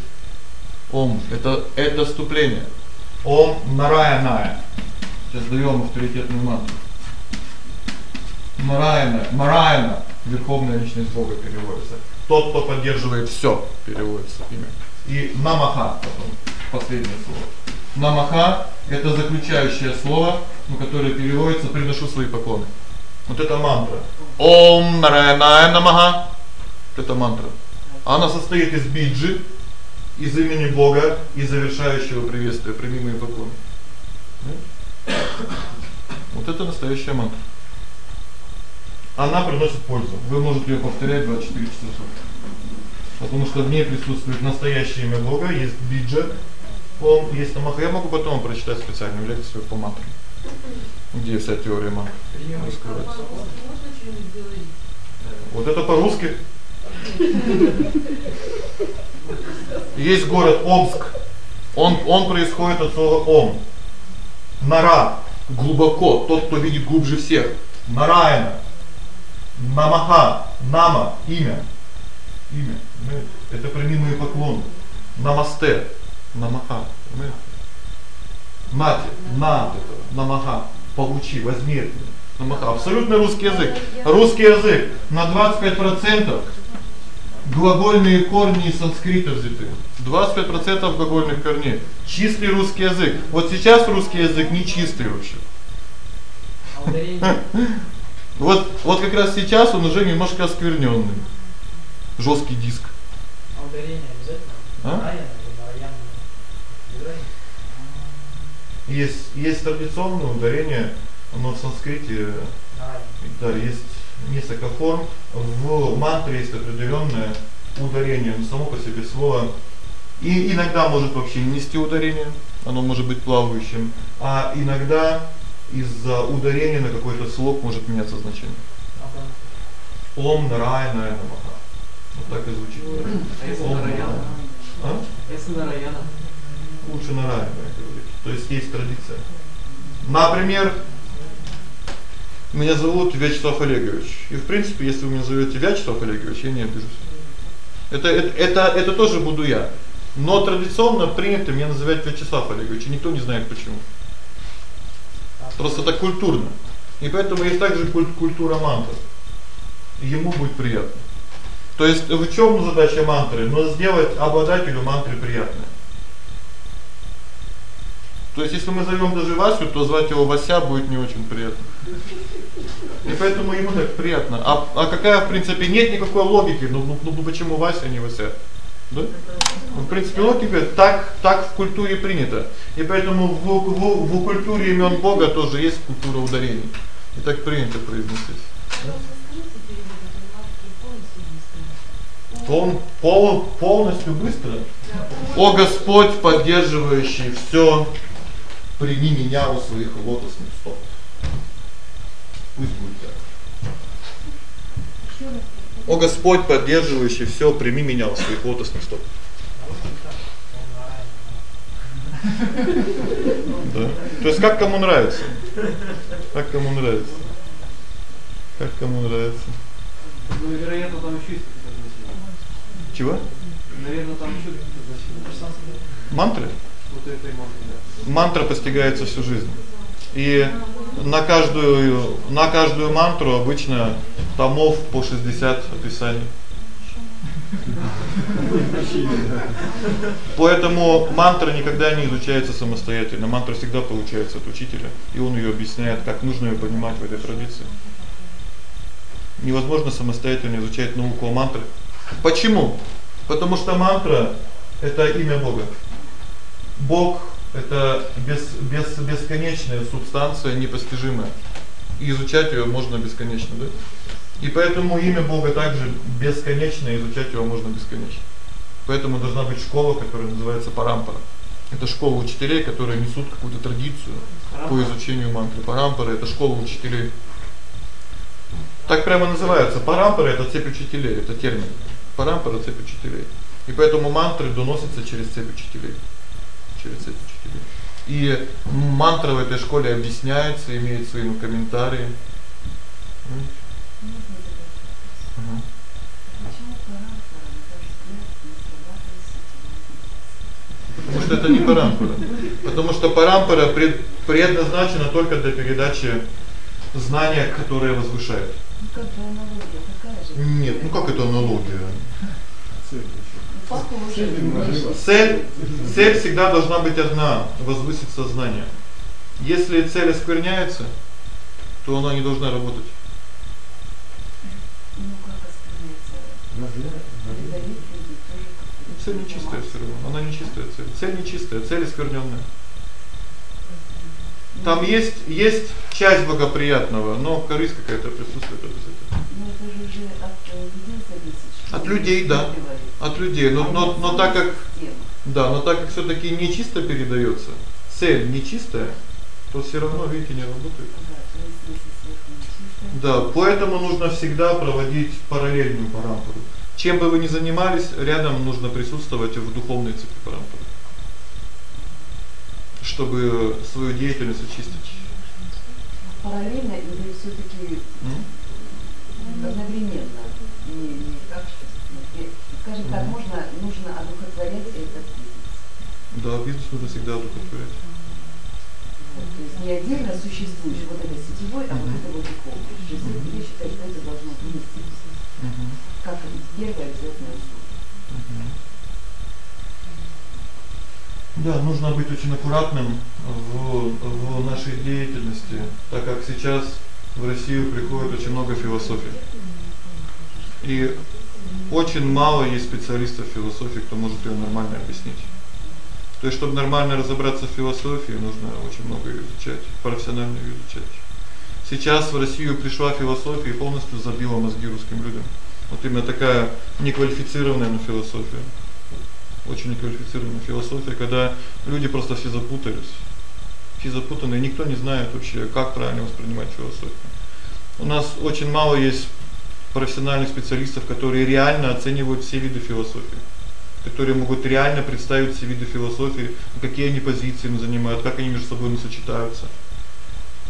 Ом это это вступление. Ом Нараяная. Сейчас даём авторитетную мантру. Нараяна, Нараяна, верховная личность Бога переводится. Тот, кто поддерживает всё, переводится имя. И намаха потом последнее слово. Намаха это заключающее слово, ну, которое переводится приношу свои поклоны. Вот это мантра. Ом Нараяна намаха. Это мантра. Она состоит из биджи, из имени Бога и завершающего приветствия, прими мои поклоны. Вот это настоящая мантра. Она приносит пользу. Вы можете её повторять 24 часа в сутки. Потому что в ней присутствует настоящее имя Бога, есть биджа, ом, есть намаха. Я могу потом прочитать специальную лекцию по мантре. Где вся теория мантр А раскрывается. по-русски можно что-нибудь говорить? Вот это по-русски. Есть город Омск. Он он происходит от слова ом. Нара глубоко, тот, кто видит глубже всех. Нараяна. Намаха, нама имя. Имя. Понимаете? Это мои поклоны. Намасте. Намаха. Понимаете? Нате, на это, намаха, получи, возьми это. Намаха. Абсолютно русский язык. Русский язык на 25% глагольные корни из санскрита взяты. 25% глагольных корней. Чистый русский язык. Вот сейчас русский язык не чистый вообще. Вот вот как раз сейчас он уже немножко осквернённый. Жёсткий диск. А ударение обязательно? А? Есть есть традиционное ударение, но в санскрите Да, есть несколько форм. В мантре есть определённое ударение, но само по себе слово и иногда может вообще не нести ударение, оно может быть плавающим, а иногда из-за ударения на какой-то слог может меняться значение. Ом Нараяна Намаха. Вот так и звучит. Если Ом Нараяна? А? Если Нараяна? Лучше Нараяна говорить. То есть есть традиция. Например, меня зовут Вячеслав Олегович. И в принципе, если вы меня зовёте Вячеслав Олегович, я не обижусь. Это это это это тоже буду я. Но традиционно принято меня называть Вячеслав Олегович, и никто не знает почему. Просто так культурно. И поэтому есть также культ культура мантр. Ему будет приятно. То есть в чём задача мантры? Ну сделать обладателю мантры приятное. То есть если мы зовём даже Васю, то звать его Вася будет не очень приятно. И поэтому ему так приятно. А а какая, в принципе, нет никакой логики. Ну ну, ну почему Вася, а не Вася? Да? Ну, в принципе, логика так так в культуре принято. И поэтому в в, в культуре имён Бога тоже есть культура ударений. И так принято произносить. Он пол полностью быстро. О Господь, поддерживающий всё, прими меня у своих лотосных стоп. Пусть будет так. О Господь, поддерживающий всё, прими меня у своих лотосных стоп. Да. То есть как кому нравится? Как кому нравится? Как кому нравится? Ну, вероятно, там ещё есть какие-то. Чего? Наверное, там ещё какие-то значения. Мантры? Вот этой мантры, да. Мантра постигается всю жизнь. И на каждую на каждую мантру обычно томов по 60 описаний. Поэтому мантра никогда не изучается самостоятельно. Мантра всегда получается от учителя, и он её объясняет, как нужно её понимать в этой традиции. Невозможно самостоятельно изучать науку о мантрах. Почему? Потому что мантра это имя Бога. Бог это без без бесконечная субстанция, непостижимая. И изучать её можно бесконечно, да? И поэтому имя Бога также бесконечно, изучать его можно бесконечно. Поэтому должна быть школа, которая называется Парампара. Это школа учителей, которые несут какую-то традицию по изучению мантры. Парампара это школа учителей. Так прямо называется. Парампара это цепь учителей, это термин. Парампара цепь учителей. И поэтому мантры доносятся через цепь учителей. Через цепь учителей. И мантра в этой школе объясняется, имеет свои комментарии. Угу. Потому что это не парампара. Потому что парампара пред, предназначена только для передачи знания, которое возвышает. Ну как бы аналогия такая же. Нет, ну как это аналогия? Похоже. Цель цель всегда должна быть одна возвысить сознание. Если цель оскверняется, то она не должна работать. Ну. Цель нечистая всё равно. Она нечистая цель. Цель нечистая, цель осквернённая. Там есть есть часть благоприятного, но корысть какая-то присутствует обязательно. Ну это же уже От людей, да. От людей. Но но но так как да, но так как всё-таки нечисто передаётся, цель нечистая, то всё равно видите не работает. Да, поэтому нужно всегда проводить параллельную парампору. Чем бы вы ни занимались, рядом нужно присутствовать в духовной цепи парампоры. Чтобы свою деятельность очистить. Параллельно или всё-таки одновременно? Не не как сейчас. ну, э, Скажем так, можно нужно одухотворять этот бизнес. Да, бизнес нужно всегда одухотворять. Вот, то есть не отдельно существующий, вот это сетевой, а вот это вот духовный. Я считаю, что это должно вместе. Как первая обязательная услуга. Угу. Да, нужно быть очень аккуратным в в нашей деятельности, так как сейчас в Россию приходит очень много философии. И очень мало есть специалистов философии, кто может её нормально объяснить. То есть чтобы нормально разобраться в философии, нужно очень много её изучать, профессионально её изучать. Сейчас в Россию пришла философия и полностью забила мозги русским людям. Вот именно такая неквалифицированная ну, философия. Очень неквалифицированная философия, когда люди просто все запутались. Все запутаны, никто не знает вообще, как правильно воспринимать философию. У нас очень мало есть профессиональных специалистов, которые реально оценивают все виды философии которые могут реально представить все виды философии, какие они позиции занимают, как они между собой не сочетаются.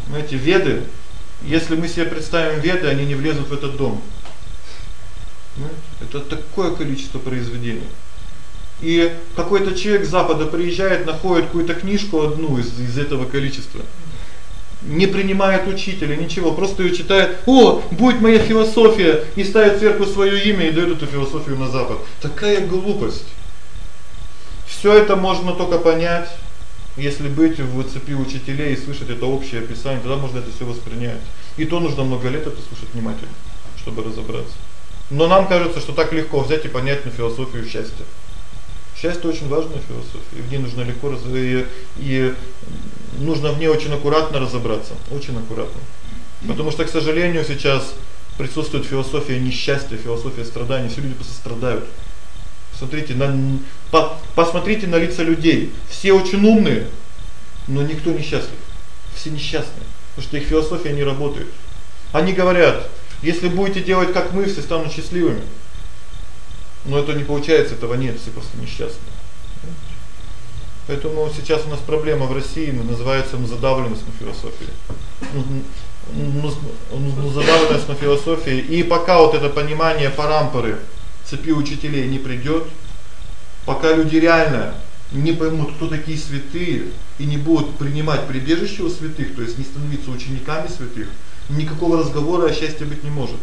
Знаете, веды, если мы себе представим веды, они не влезут в этот дом. Это такое количество произведений. И какой-то человек с запада приезжает, находит какую-то книжку одну из из этого количества. Не принимает учителя, ничего, просто её читает. О, будет моя философия, и ставит сверху своё имя и даёт эту философию на запад. Такая глупость. Всё это можно только понять, если быть в цепи учителей и слышать это общее описание, тогда можно это всё воспринять. И то нужно много лет это слушать внимательно, чтобы разобраться. Но нам кажется, что так легко взять и понять на философию счастья. Счастье очень важная философия, в ней нужно легко раз и, и нужно в ней очень аккуратно разобраться, очень аккуратно. Потому что, к сожалению, сейчас присутствует философия несчастья, философия страданий, все люди просто страдают. Посмотрите на по, посмотрите на лица людей. Все очень умные, но никто не счастлив. Все несчастные, потому что их философия не работает. Они говорят: "Если будете делать как мы, все станут счастливыми". Но это не получается, этого нет, все просто несчастные. Поэтому сейчас у нас проблема в России, называется задавленность на философии. Ну, ну, задавленность на философии. И пока вот это понимание парампоры цепи учителей не придёт, пока люди реально не поймут, кто такие святые и не будут принимать прибежище у святых, то есть не становиться учениками святых, никакого разговора о счастье быть не может.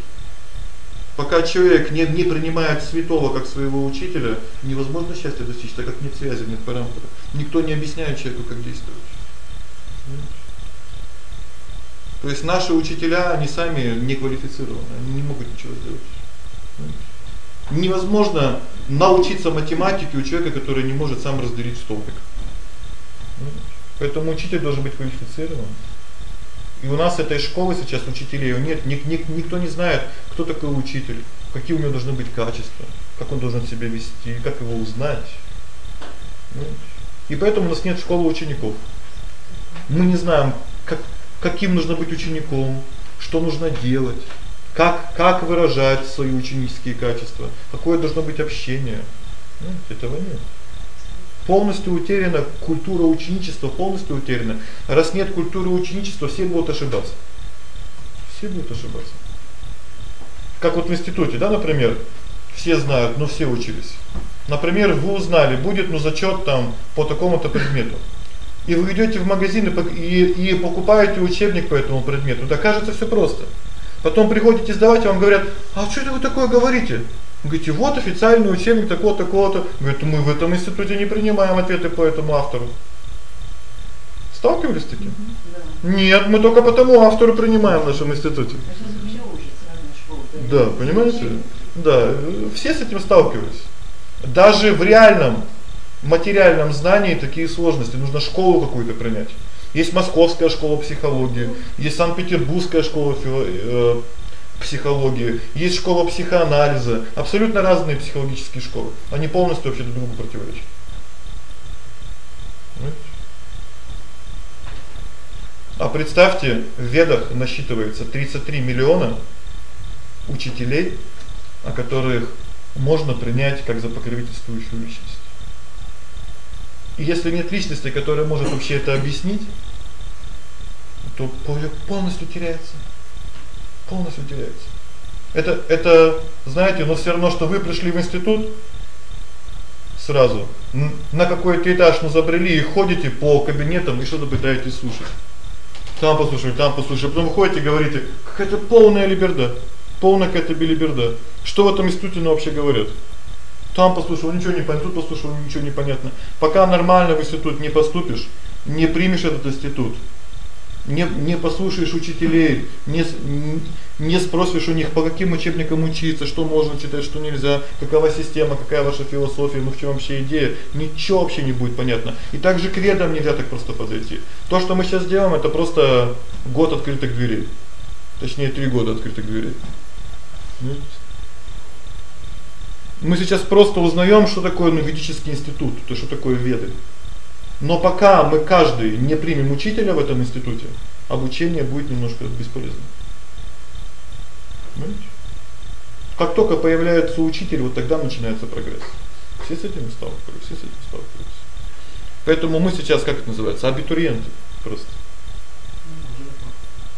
Пока человек не не принимает святого как своего учителя, невозможно счастья достичь, так как нет связи, нет параметров. Никто не объясняет человеку, как действовать. То есть наши учителя, они сами не квалифицированы, они не могут ничего сделать. Невозможно научиться математике у человека, который не может сам разделить столбик. Поэтому учитель должен быть квалифицирован. И у нас этой школы сейчас учителей нет, ник, ник, никто не знает, кто такой учитель, какие у него должны быть качества, как он должен себя вести, как его узнать. И поэтому у нас нет школы учеников. Мы не знаем, как каким нужно быть учеником, что нужно делать, как как выражать свои ученические качества, какое должно быть общение. Нет, этого нет полностью утеряна культура ученичества, полностью утеряна. Раз нет культуры ученичества, все будут ошибаться. Все будут ошибаться. Как вот в институте, да, например, все знают, но все учились. Например, вы узнали, будет ну зачёт там по такому-то предмету. И вы идёте в магазин и и покупаете учебник по этому предмету. Да кажется всё просто. Потом приходите сдавать, вам говорят: "А что это вы такое говорите?" Говорите, вот официальный учебник такого-то, такого-то. Говорит, мы в этом институте не принимаем ответы по этому автору. Сталкивались с таким? Да. Нет, мы только по тому автору принимаем в нашем институте. Да, понимаете? Да, все с этим сталкивались. Даже в реальном материальном знании такие сложности, нужно школу какую-то принять. Есть Московская школа психологии, есть Санкт-Петербургская школа э психологии, есть школа психоанализа, абсолютно разные психологические школы. Они полностью вообще друг другу противоречат. А представьте, в Ведах насчитывается 33 миллиона учителей, о которых можно принять как за покровительствующую личность. И если нет личности, которая может вообще это объяснить, то полностью теряется полностью теряется. Это это, знаете, но всё равно что вы пришли в институт сразу на какой-то этаж ну забрели и ходите по кабинетам и что-то пытаетесь слушать. Там послушали, там послушали, потом выходите говорите: "Какая-то полная либерда, полная какая-то билиберда. Что в этом институте вообще говорят?" Там послушал, ничего не понятно, тут послушал, ничего не понятно. Пока нормально в институт не поступишь, не примешь этот институт, не не послушаешь учителей, не не спросишь у них, по каким учебникам учиться, что можно читать, что нельзя, какова система, какая ваша философия, ну в чём вообще идея, ничего вообще не будет понятно. И также к ведам нельзя так просто подойти. То, что мы сейчас делаем, это просто год открытых дверей. Точнее, 3 года открытых дверей. Мы сейчас просто узнаем, что такое ну, ведический институт, то что такое веды. Но пока мы каждый не примем учителя в этом институте, обучение будет немножко бесполезно. Понимаете? Как только появляется учитель, вот тогда начинается прогресс. Все с этим сталкиваются, все с этим сталкиваются. Поэтому мы сейчас, как это называется, абитуриенты просто.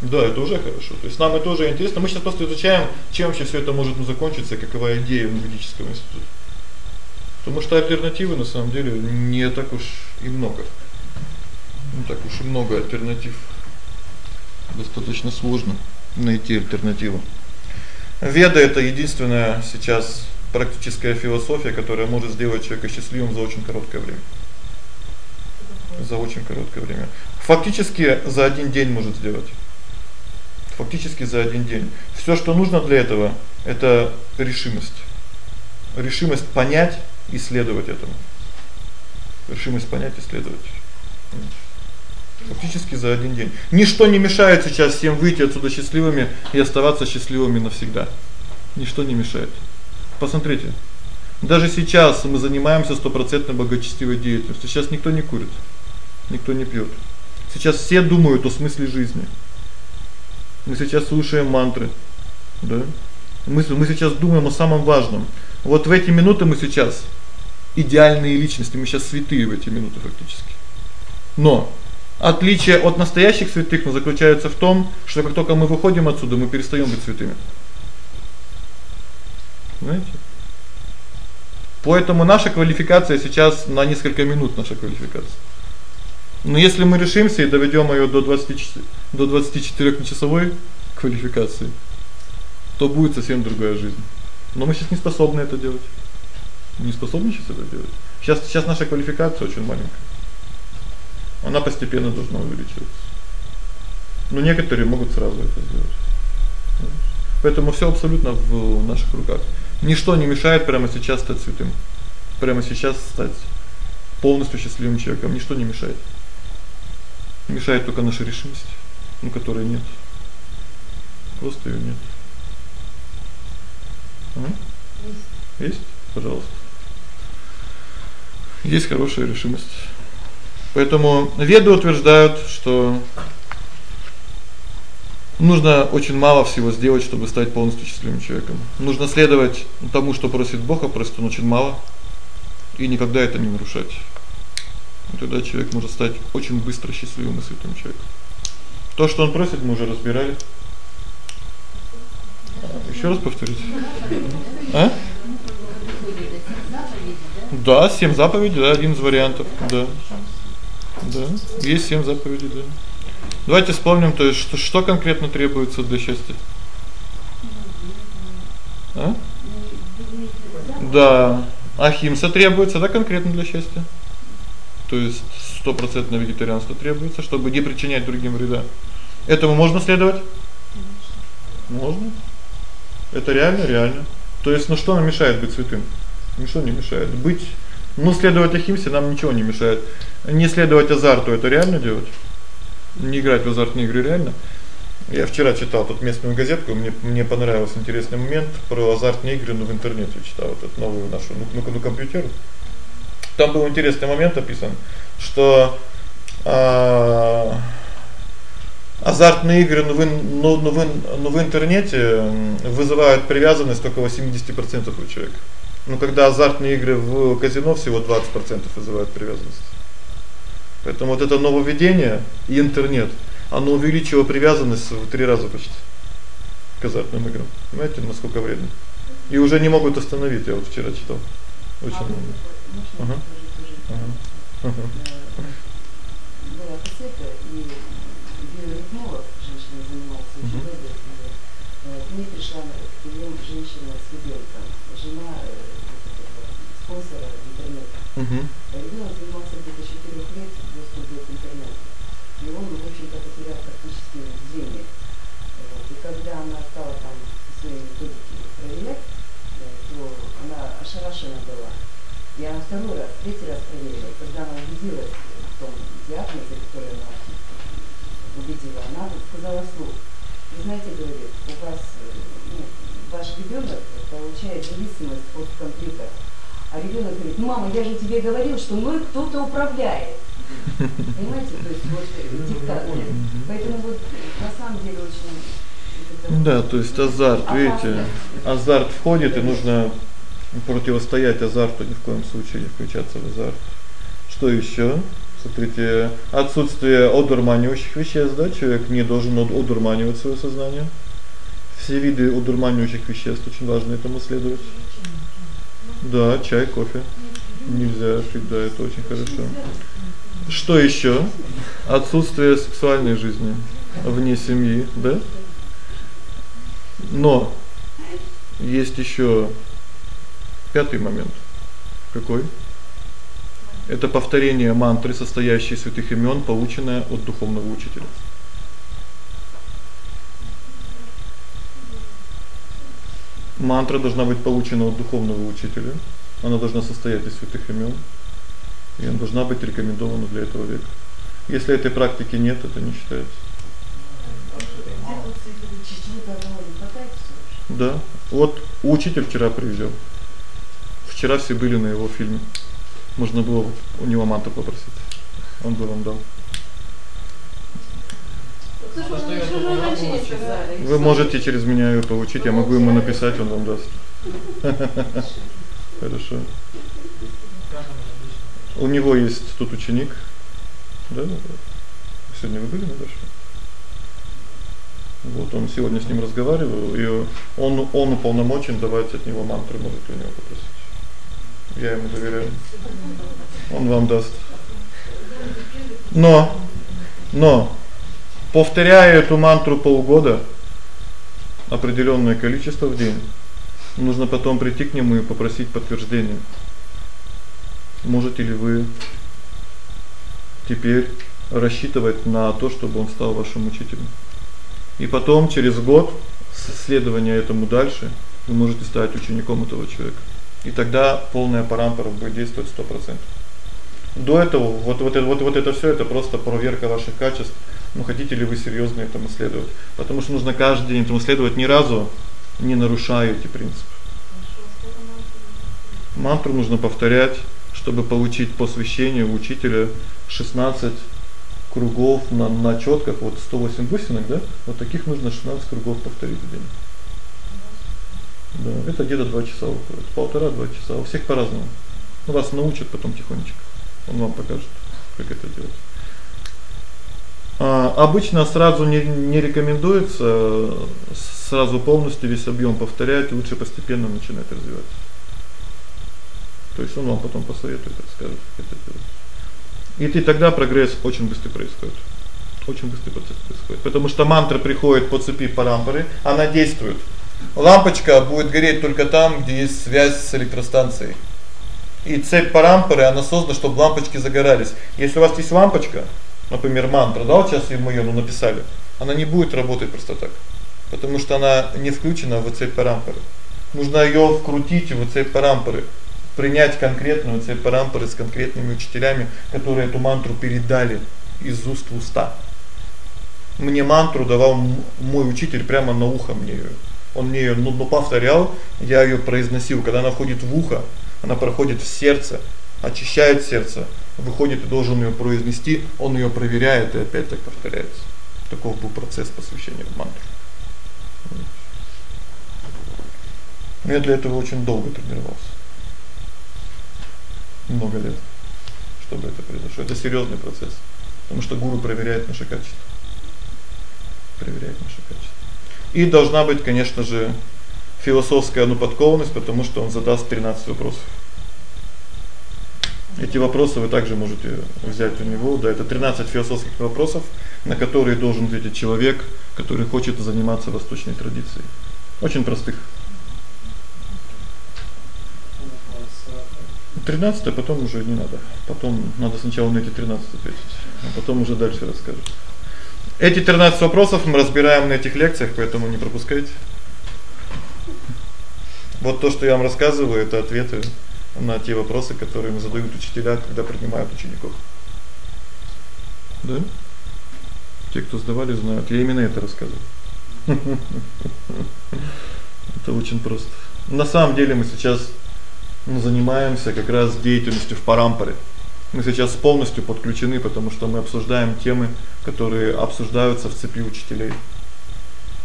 Да, это уже хорошо. То есть нам это тоже интересно. Мы сейчас просто изучаем, чем вообще всё это может ну, закончиться, какова идея ведического института. Потому что альтернативы на самом деле не так уж и много. Не так уж и много альтернатив. Достаточно сложно найти альтернативу. Веда это единственная сейчас практическая философия, которая может сделать человека счастливым за очень короткое время. За очень короткое время. Фактически за один день может сделать фактически за один день. Всё, что нужно для этого это решимость. Решимость понять и следовать этому. Решимость понять и следовать. Фактически за один день. Ничто не мешает сейчас всем выйти отсюда счастливыми и оставаться счастливыми навсегда. Ничто не мешает. Посмотрите. Даже сейчас мы занимаемся стопроцентно благочестивой деятельностью. Сейчас никто не курит, никто не пьёт. Сейчас все думают о смысле жизни. Мы сейчас слушаем мантры. Да? Мы мы сейчас думаем о самом важном. Вот в эти минуты мы сейчас идеальные личности, мы сейчас святые в эти минуты фактически. Но отличие от настоящих святых ну, заключается в том, что как только мы выходим отсюда, мы перестаём быть святыми. Знаете? Поэтому наша квалификация сейчас на несколько минут наша квалификация. Но если мы решимся и доведём её до 24 до 24-часовой квалификации, то будет совсем другая жизнь. Но мы сейчас не способны это делать. Не способны сейчас это делать. Сейчас сейчас наша квалификация очень маленькая. Она постепенно должна увеличиваться. Но некоторые могут сразу это сделать. Поэтому всё абсолютно в наших руках. Ничто не мешает прямо сейчас стать святым. Прямо сейчас стать полностью счастливым человеком, ничто не мешает. Мешает только наша решимость, ну которой нет. Просто её нет. А? Есть. Есть? Пожалуйста. Есть хорошая решимость. Поэтому веды утверждают, что нужно очень мало всего сделать, чтобы стать полностью счастливым человеком. Нужно следовать тому, что просит Бог, а просит очень мало, и никогда это не нарушать. И тогда человек может стать очень быстро счастливым и святым человеком. То, что он просит, мы уже разбирали. Ещё раз повторите. А? Да, семь заповедей, да, один из вариантов, да. Да, есть семь заповедей, да. Давайте вспомним, то есть что что конкретно требуется для счастья? А? Да. Ахимса требуется, да, конкретно для счастья. То есть стопроцентное вегетарианство требуется, чтобы не причинять другим вреда. Этому можно следовать? Можно. Это реально, реально. То есть, ну что нам мешает быть святым? Ничто не мешает. Быть, ну следовать ахимсе нам ничего не мешает. Не следовать азарту это реально делать? Не играть в азартные игры реально? Я вчера читал тут местную газетку, мне мне понравился интересный момент про азартные игры, но в интернете читал вот эту новую нашу ну, ну, ну компьютер. Там был интересный момент описан, что а азартные игры ну вы ну, ну вы ну в интернете вызывают привязанность только 80% у человека. Ну когда азартные игры в казино всего 20% вызывают привязанность. Поэтому вот это нововведение и интернет, оно увеличило привязанность в 3 раза почти к азартным играм. Понимаете, насколько вредно. И уже не могут остановить, я вот вчера читал. Очень много. Ага. Была кассета, и биоритмолог, женщина занимался очень. К ней пришла женщина с ребенком, жена спонсора интернета. Угу. Ребенок занимался где-то 4 лет доступом к интернету. И он, в общем-то, потерял практически зрение. Вот. И когда она стала там свои методики проверять, то она ошарашена была. Я второй раз, третий раз проверила, когда она убедилась в том диагнозе, который она убедила, она сказала вслух, Вы знаете, говорит, у вас э, ну, ваш ребенок получает зависимость от компьютера. А ребенок говорит, ну мама, я же тебе говорил, что мной кто-то управляет. Понимаете, то есть вот э, диктат. Поэтому вот на самом деле очень да, то есть азарт, видите, азарт входит и нужно противостоять азарту ни в коем случае не включаться в азарт. Что ещё? Смотрите, отсутствие одурманивающих веществ, да, человек не должен одурманивать своё сознание. Все виды одурманивающих веществ очень важно этому следовать. Да, чай, кофе. Нельзя пить, да, это очень хорошо. Что ещё? Отсутствие сексуальной жизни вне семьи, да? Но есть ещё пятый момент. Какой? Это повторение мантры, состоящей из святых имён, полученное от духовного учителя. Мантра должна быть получена от духовного учителя. Она должна состоять из святых имён. И она должна быть рекомендована для этого века. Если этой практики нет, это не считается. Да. Вот учитель вчера привезёл. Вчера все были на его фильме. Можно было у него манту попросить. Он бы вам дал. Вы можете через меня её получить, я могу ему написать, он вам даст. Хорошо. У него есть тут ученик. Да? Сегодня вы были на Даше? Вот он сегодня с ним разговаривал, и он он уполномочен давать от него мантры, может у него попросить. Я ему доверяю. Он вам даст. Но но повторяя эту мантру полгода определённое количество в день, нужно потом прийти к нему и попросить подтверждения. Можете ли вы теперь рассчитывать на то, чтобы он стал вашим учителем? И потом через год следования этому дальше вы можете стать учеником этого человека. И тогда полная парампора будет действовать 100%. До этого вот вот это вот вот это всё это просто проверка ваших качеств. Ну хотите ли вы серьёзно этому следовать? Потому что нужно каждый день этому следовать ни разу не нарушая эти принципы. Мантру нужно повторять, чтобы получить посвящение у учителя 16 кругов на на чётках, вот 108 бусинок, да? Вот таких нужно 16 кругов повторить в день. Да, это где-то 2 часа уходит. Полтора-два часа. У всех по-разному. Ну вас научат потом тихонечко. Он вам покажет, как это делать. А обычно сразу не не рекомендуется сразу полностью весь объём повторять, лучше постепенно начинать развивать. То есть он вам потом посоветует, расскажет, как это делать. И ты тогда прогресс очень быстро происходит. Очень быстрый процесс происходит. Потому что мантра приходит по цепи парампоры, она действует. Лампочка будет гореть только там, где есть связь с электростанцией. И цепь парампоры, она создана, чтобы лампочки загорались. Если у вас есть лампочка, например, мантра, да, вот сейчас мы её ну написали, она не будет работать просто так. Потому что она не включена в цепь парампоры. Нужно её вкрутить в цепь парампоры, принять конкретную цепь парампоры с конкретными учителями, которые эту мантру передали из уст в уста. Мне мантру давал мой учитель прямо на ухо мне её он мне её ну, ну повторял, я её произносил, когда она входит в ухо, она проходит в сердце, очищает сердце, выходит и должен её произнести, он её проверяет и опять так повторяется. Таков был процесс посвящения в мантру. Я для этого очень долго тренировался. Много лет, чтобы это произошло. Это серьёзный процесс, потому что гуру проверяет наши качества. Проверяет наши качества. И должна быть, конечно же, философская ну подкованность, потому что он задаст 13 вопросов. Эти вопросы вы также можете взять у него, да, это 13 философских вопросов, на которые должен ответить человек, который хочет заниматься восточной традицией. Очень простых. 13 а потом уже не надо. Потом надо сначала на эти 13 ответить, а потом уже дальше расскажу. Эти 13 вопросов мы разбираем на этих лекциях, поэтому не пропускайте. Вот то, что я вам рассказываю, это ответы на те вопросы, которые мне задают учителя, когда принимают учеников. Да? Те, кто сдавали, знают. Я именно это рассказываю. Это очень просто. На самом деле мы сейчас занимаемся как раз деятельностью в парампоре. Мы сейчас полностью подключены, потому что мы обсуждаем темы, которые обсуждаются в цепи учителей.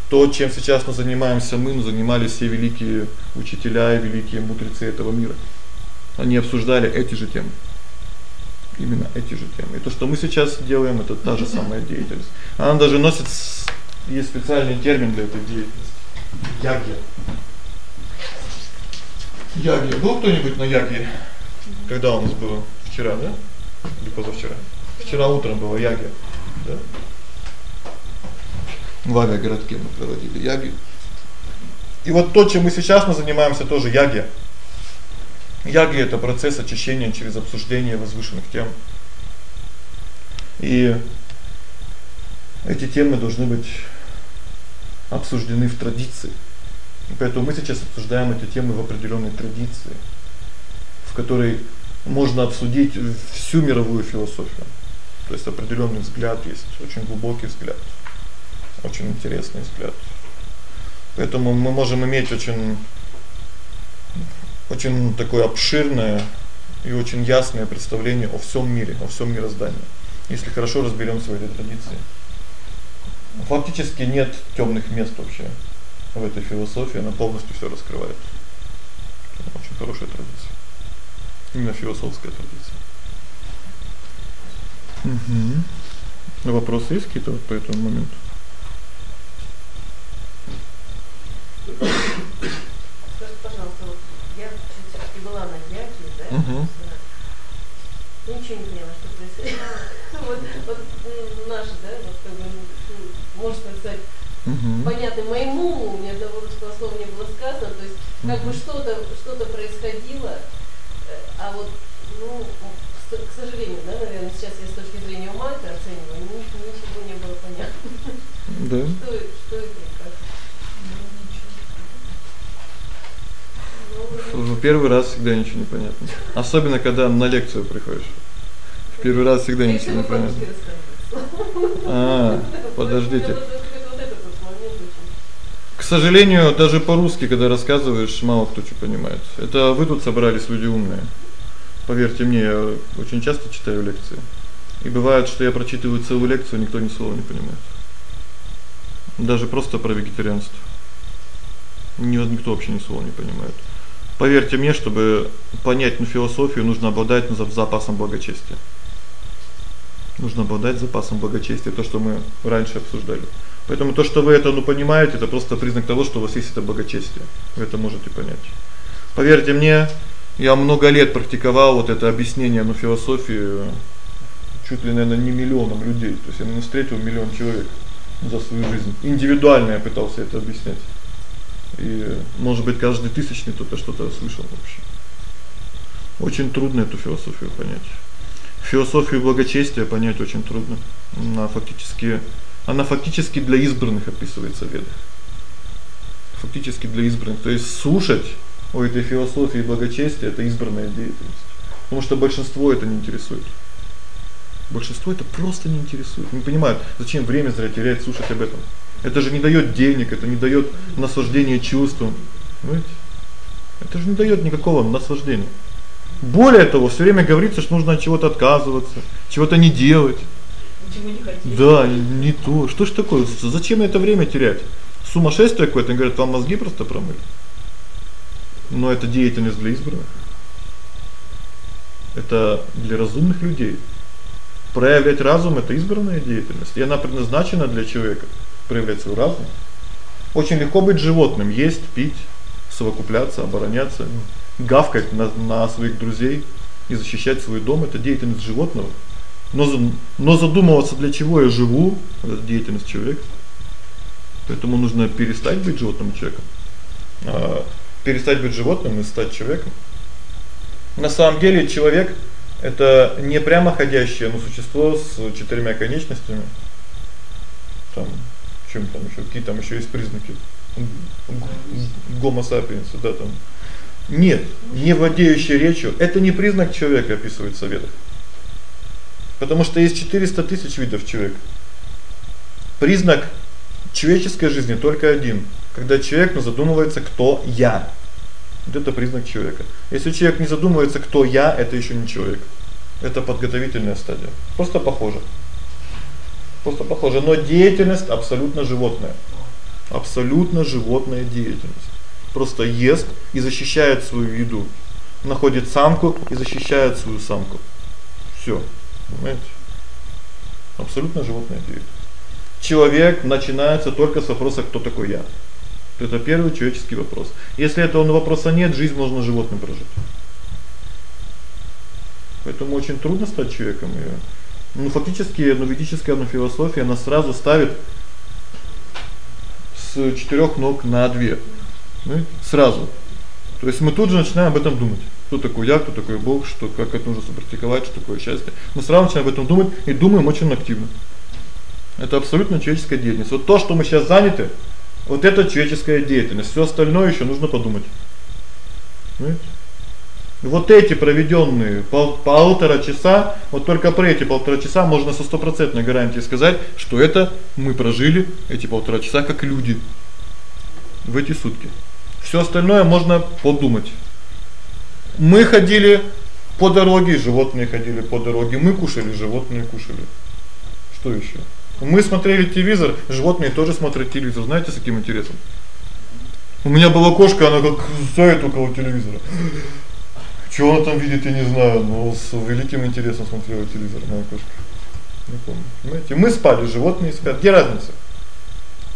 То, чем сейчас мы занимаемся мы, мы занимались все великие учителя и великие мудрецы этого мира. Они обсуждали эти же темы. Именно эти же темы. И то, что мы сейчас делаем, это та же самая деятельность. Она даже носит есть специальный термин для этой деятельности. Ягья. Ягья. Был кто-нибудь на ягье? Когда у нас было? Вчера, да? Или позавчера? Вчера утром было ягья, да? В авиагородке мы проводили яги. И вот то, чем мы сейчас мы занимаемся, тоже яги. Яги это процесс очищения через обсуждение возвышенных тем. И эти темы должны быть обсуждены в традиции. И поэтому мы сейчас обсуждаем эти темы в определённой традиции, в которой можно обсудить всю мировую философию. То есть определённый взгляд есть, очень глубокий взгляд. Очень интересный взгляд. Поэтому мы можем иметь очень очень такое обширное и очень ясное представление о всем мире, о всем мироздании, если хорошо разберёмся в этой традиции. Фактически нет тёмных мест вообще в этой философии, она полностью всё раскрывает. Очень хорошая традиция. Именно философская традиция. Угу. Вопросы есть какие-то по этому моменту? Скажите, пожалуйста, вот я всё-таки была на Яке, да? Угу. Ну ничего не поняла, что происходило. Вот вот наши, да, вот как бы ну, можно сказать, угу. понятно моему, ни одного русского слова не было сказано, то есть как бы что-то что-то происходило, а вот ну к сожалению, да, наверное, сейчас я с точки зрения ума это оцениваю, ничего не было понятно. Да. Что что это Ну, первый раз всегда ничего не понятно. Особенно когда на лекцию приходишь. В первый раз всегда ничего не понятно. А, подождите. К сожалению, даже по-русски, когда рассказываешь, мало кто что понимает. Это вы тут собрались люди умные. Поверьте мне, я очень часто читаю лекции. И бывает, что я прочитываю целую лекцию, никто ни слова не понимает. Даже просто про вегетарианство. Никто вообще ни слова не понимает. Поверьте мне, чтобы понять ну философию, нужно обладать ну, запасом благочестия. Нужно обладать запасом благочестия, то, что мы раньше обсуждали. Поэтому то, что вы это ну понимаете, это просто признак того, что у вас есть это благочестие. Вы это можете понять. Поверьте мне, я много лет практиковал вот это объяснение ну философии чуть ли, наверное, не миллионам людей. То есть я наверное, встретил миллион человек за свою жизнь. Индивидуально я пытался это объяснять. И, может быть, каждый тысячный кто-то что-то слышал вообще. Очень трудно эту философию понять. Философию благочестия понять очень трудно. Она фактически она фактически для избранных описывается в Ведах. Фактически для избранных. То есть слушать о этой философии благочестия это избранная деятельность. Потому что большинство это не интересует. Большинство это просто не интересует. Не понимают, зачем время зря терять слушать об этом. Это же не даёт денег, это не даёт наслаждения чувствам. Понимаете? Это же не даёт никакого наслаждения. Более того, всё время говорится, что нужно от чего-то отказываться, чего-то не делать. Ничего не хотеть. Да, не то. Что ж такое? Зачем это время терять? Сумасшествие какое-то, говорят, вам мозги просто промыли. Но это деятельность для избранных. Это для разумных людей. Проявлять разум это избранная деятельность, и она предназначена для человека проявлять свой разум. Очень легко быть животным, есть, пить, совокупляться, обороняться, гавкать на на своих друзей и защищать свой дом это деятельность животного. Но но задумываться, для чего я живу, это деятельность человека. Поэтому нужно перестать быть животным человеком. А перестать быть животным и стать человеком. На самом деле человек это не прямоходящее, но существо с четырьмя конечностями. Там чем там ещё какие там ещё есть признаки гомо сапиенс, да там. Нет, не владеющий речью это не признак человека описывается в ведах. Потому что есть 400 тысяч видов человека. Признак человеческой жизни только один. Когда человек ну, задумывается, кто я. Вот это признак человека. Если человек не задумывается, кто я, это еще не человек. Это подготовительная стадия. Просто похоже. Просто похоже, но деятельность абсолютно животная. Абсолютно животная деятельность. Просто ест и защищает свою еду. Находит самку и защищает свою самку. Всё. Понимаете? Абсолютно животная деятельность. Человек начинается только с вопроса кто такой я. Это первый человеческий вопрос. Если этого вопроса нет, жизнь можно животным прожить. Поэтому очень трудно стать человеком. И, ну фактически, ну ведическая ну, философия она сразу ставит с четырёх ног на две. Ну, сразу. То есть мы тут же начинаем об этом думать. Кто такой я, кто такой Бог, что как это нужно практиковать, что такое счастье. Мы сразу начинаем об этом думать и думаем очень активно. Это абсолютно человеческая деятельность. Вот то, что мы сейчас заняты, вот это человеческая деятельность. Всё остальное ещё нужно подумать. Понимаете? Вот эти проведённые пол полтора часа, вот только про эти полтора часа можно со стопроцентной гарантией сказать, что это мы прожили эти полтора часа как люди в эти сутки. Всё остальное можно подумать. Мы ходили по дороге, животные ходили по дороге, мы кушали, животные кушали. Что ещё? Мы смотрели телевизор, животные тоже смотрят телевизор. Знаете, с каким интересом? У меня была кошка, она как стоит около телевизора. Что она там видит, я не знаю, но с великим интересом смотрела телевизор моя кошка. Не помню. Понимаете? Мы спали, животные спят. Где разница?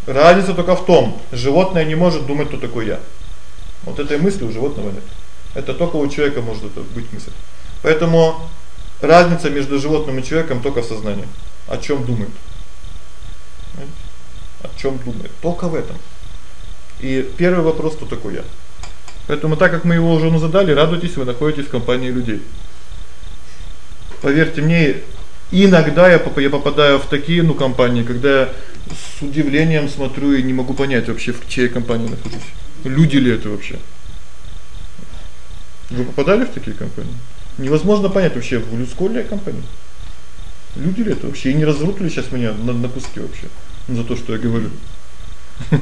Разница только в том, животное не может думать, кто такой я. Вот этой мысли у животного нет. Это только у человека может это быть мысль. Поэтому разница между животным и человеком только в сознании. О чём думает? О чём думает? Только в этом. И первый вопрос кто такой я? Поэтому так как мы его уже ну задали, радуйтесь, вы находитесь в компании людей. Поверьте мне, иногда я попадаю в такие ну компании, когда я с удивлением смотрю и не могу понять вообще в чьей компании нахожусь. Люди ли это вообще? Вы попадали в такие компании? Невозможно понять вообще, в людской ли компании. Люди ли это вообще? И не разрут ли сейчас меня на на куски вообще за то, что я говорю?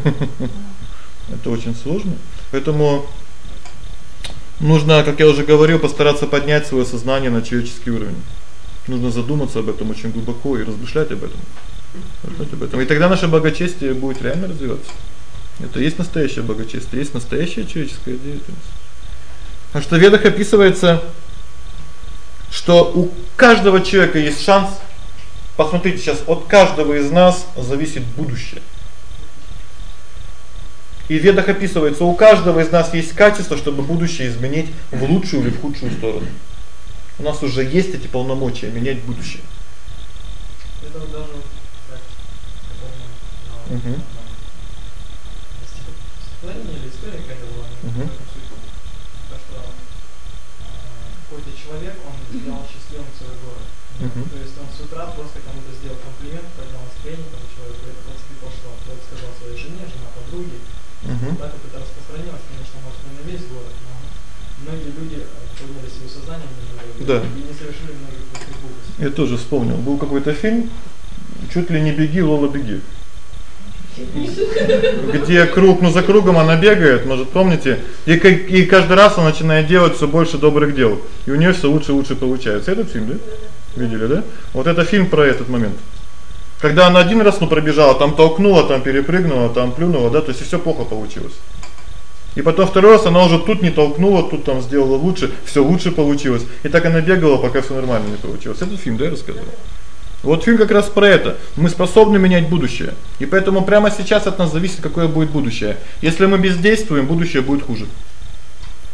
Это очень сложно. Поэтому нужно, как я уже говорил, постараться поднять своё сознание на человеческий уровень. Нужно задуматься об этом очень глубоко и размышлять об этом. Вот об этом. И тогда наше благочестие будет реально развиваться. Это есть настоящее благочестие, есть настоящая человеческая деятельность. А что в ведах описывается что у каждого человека есть шанс. Посмотрите сейчас, от каждого из нас зависит будущее. И в ведах описывается, у каждого из нас есть качество, чтобы будущее изменить в лучшую или в худшую сторону. У нас уже есть эти полномочия менять будущее. Это даже так, Угу. или история какая-то была. Угу. То, что какой-то человек, он сделал счастливым свой город. Uh-huh. То есть он с утра просто кому-то сделал комплимент, поднял настроение тому человеку, это принципе пошло. Тот сказал своей жене, жена подруге. Uh-huh. Так как это распространилось, конечно, может не на весь город, но многие люди поняли свое сознание да. и не совершили многих плохих глупостей. Я тоже вспомнил, был какой-то фильм чуть ли не беги, Лола беги где круг, ну за кругом она бегает, может, помните? И и каждый раз она начинает делать всё больше добрых дел. И у неё всё лучше и лучше получается. Этот фильм, да? Видели, да? Вот это фильм про этот момент. Когда она один раз ну пробежала, там толкнула, там перепрыгнула, там плюнула, да, то есть всё плохо получилось. И потом второй раз она уже тут не толкнула, тут там сделала лучше, всё лучше получилось. И так она бегала, пока всё нормально не получилось. Этот фильм, да, я рассказывал. Вот фильм как раз про это. Мы способны менять будущее. И поэтому прямо сейчас от нас зависит, какое будет будущее. Если мы бездействуем, будущее будет хуже.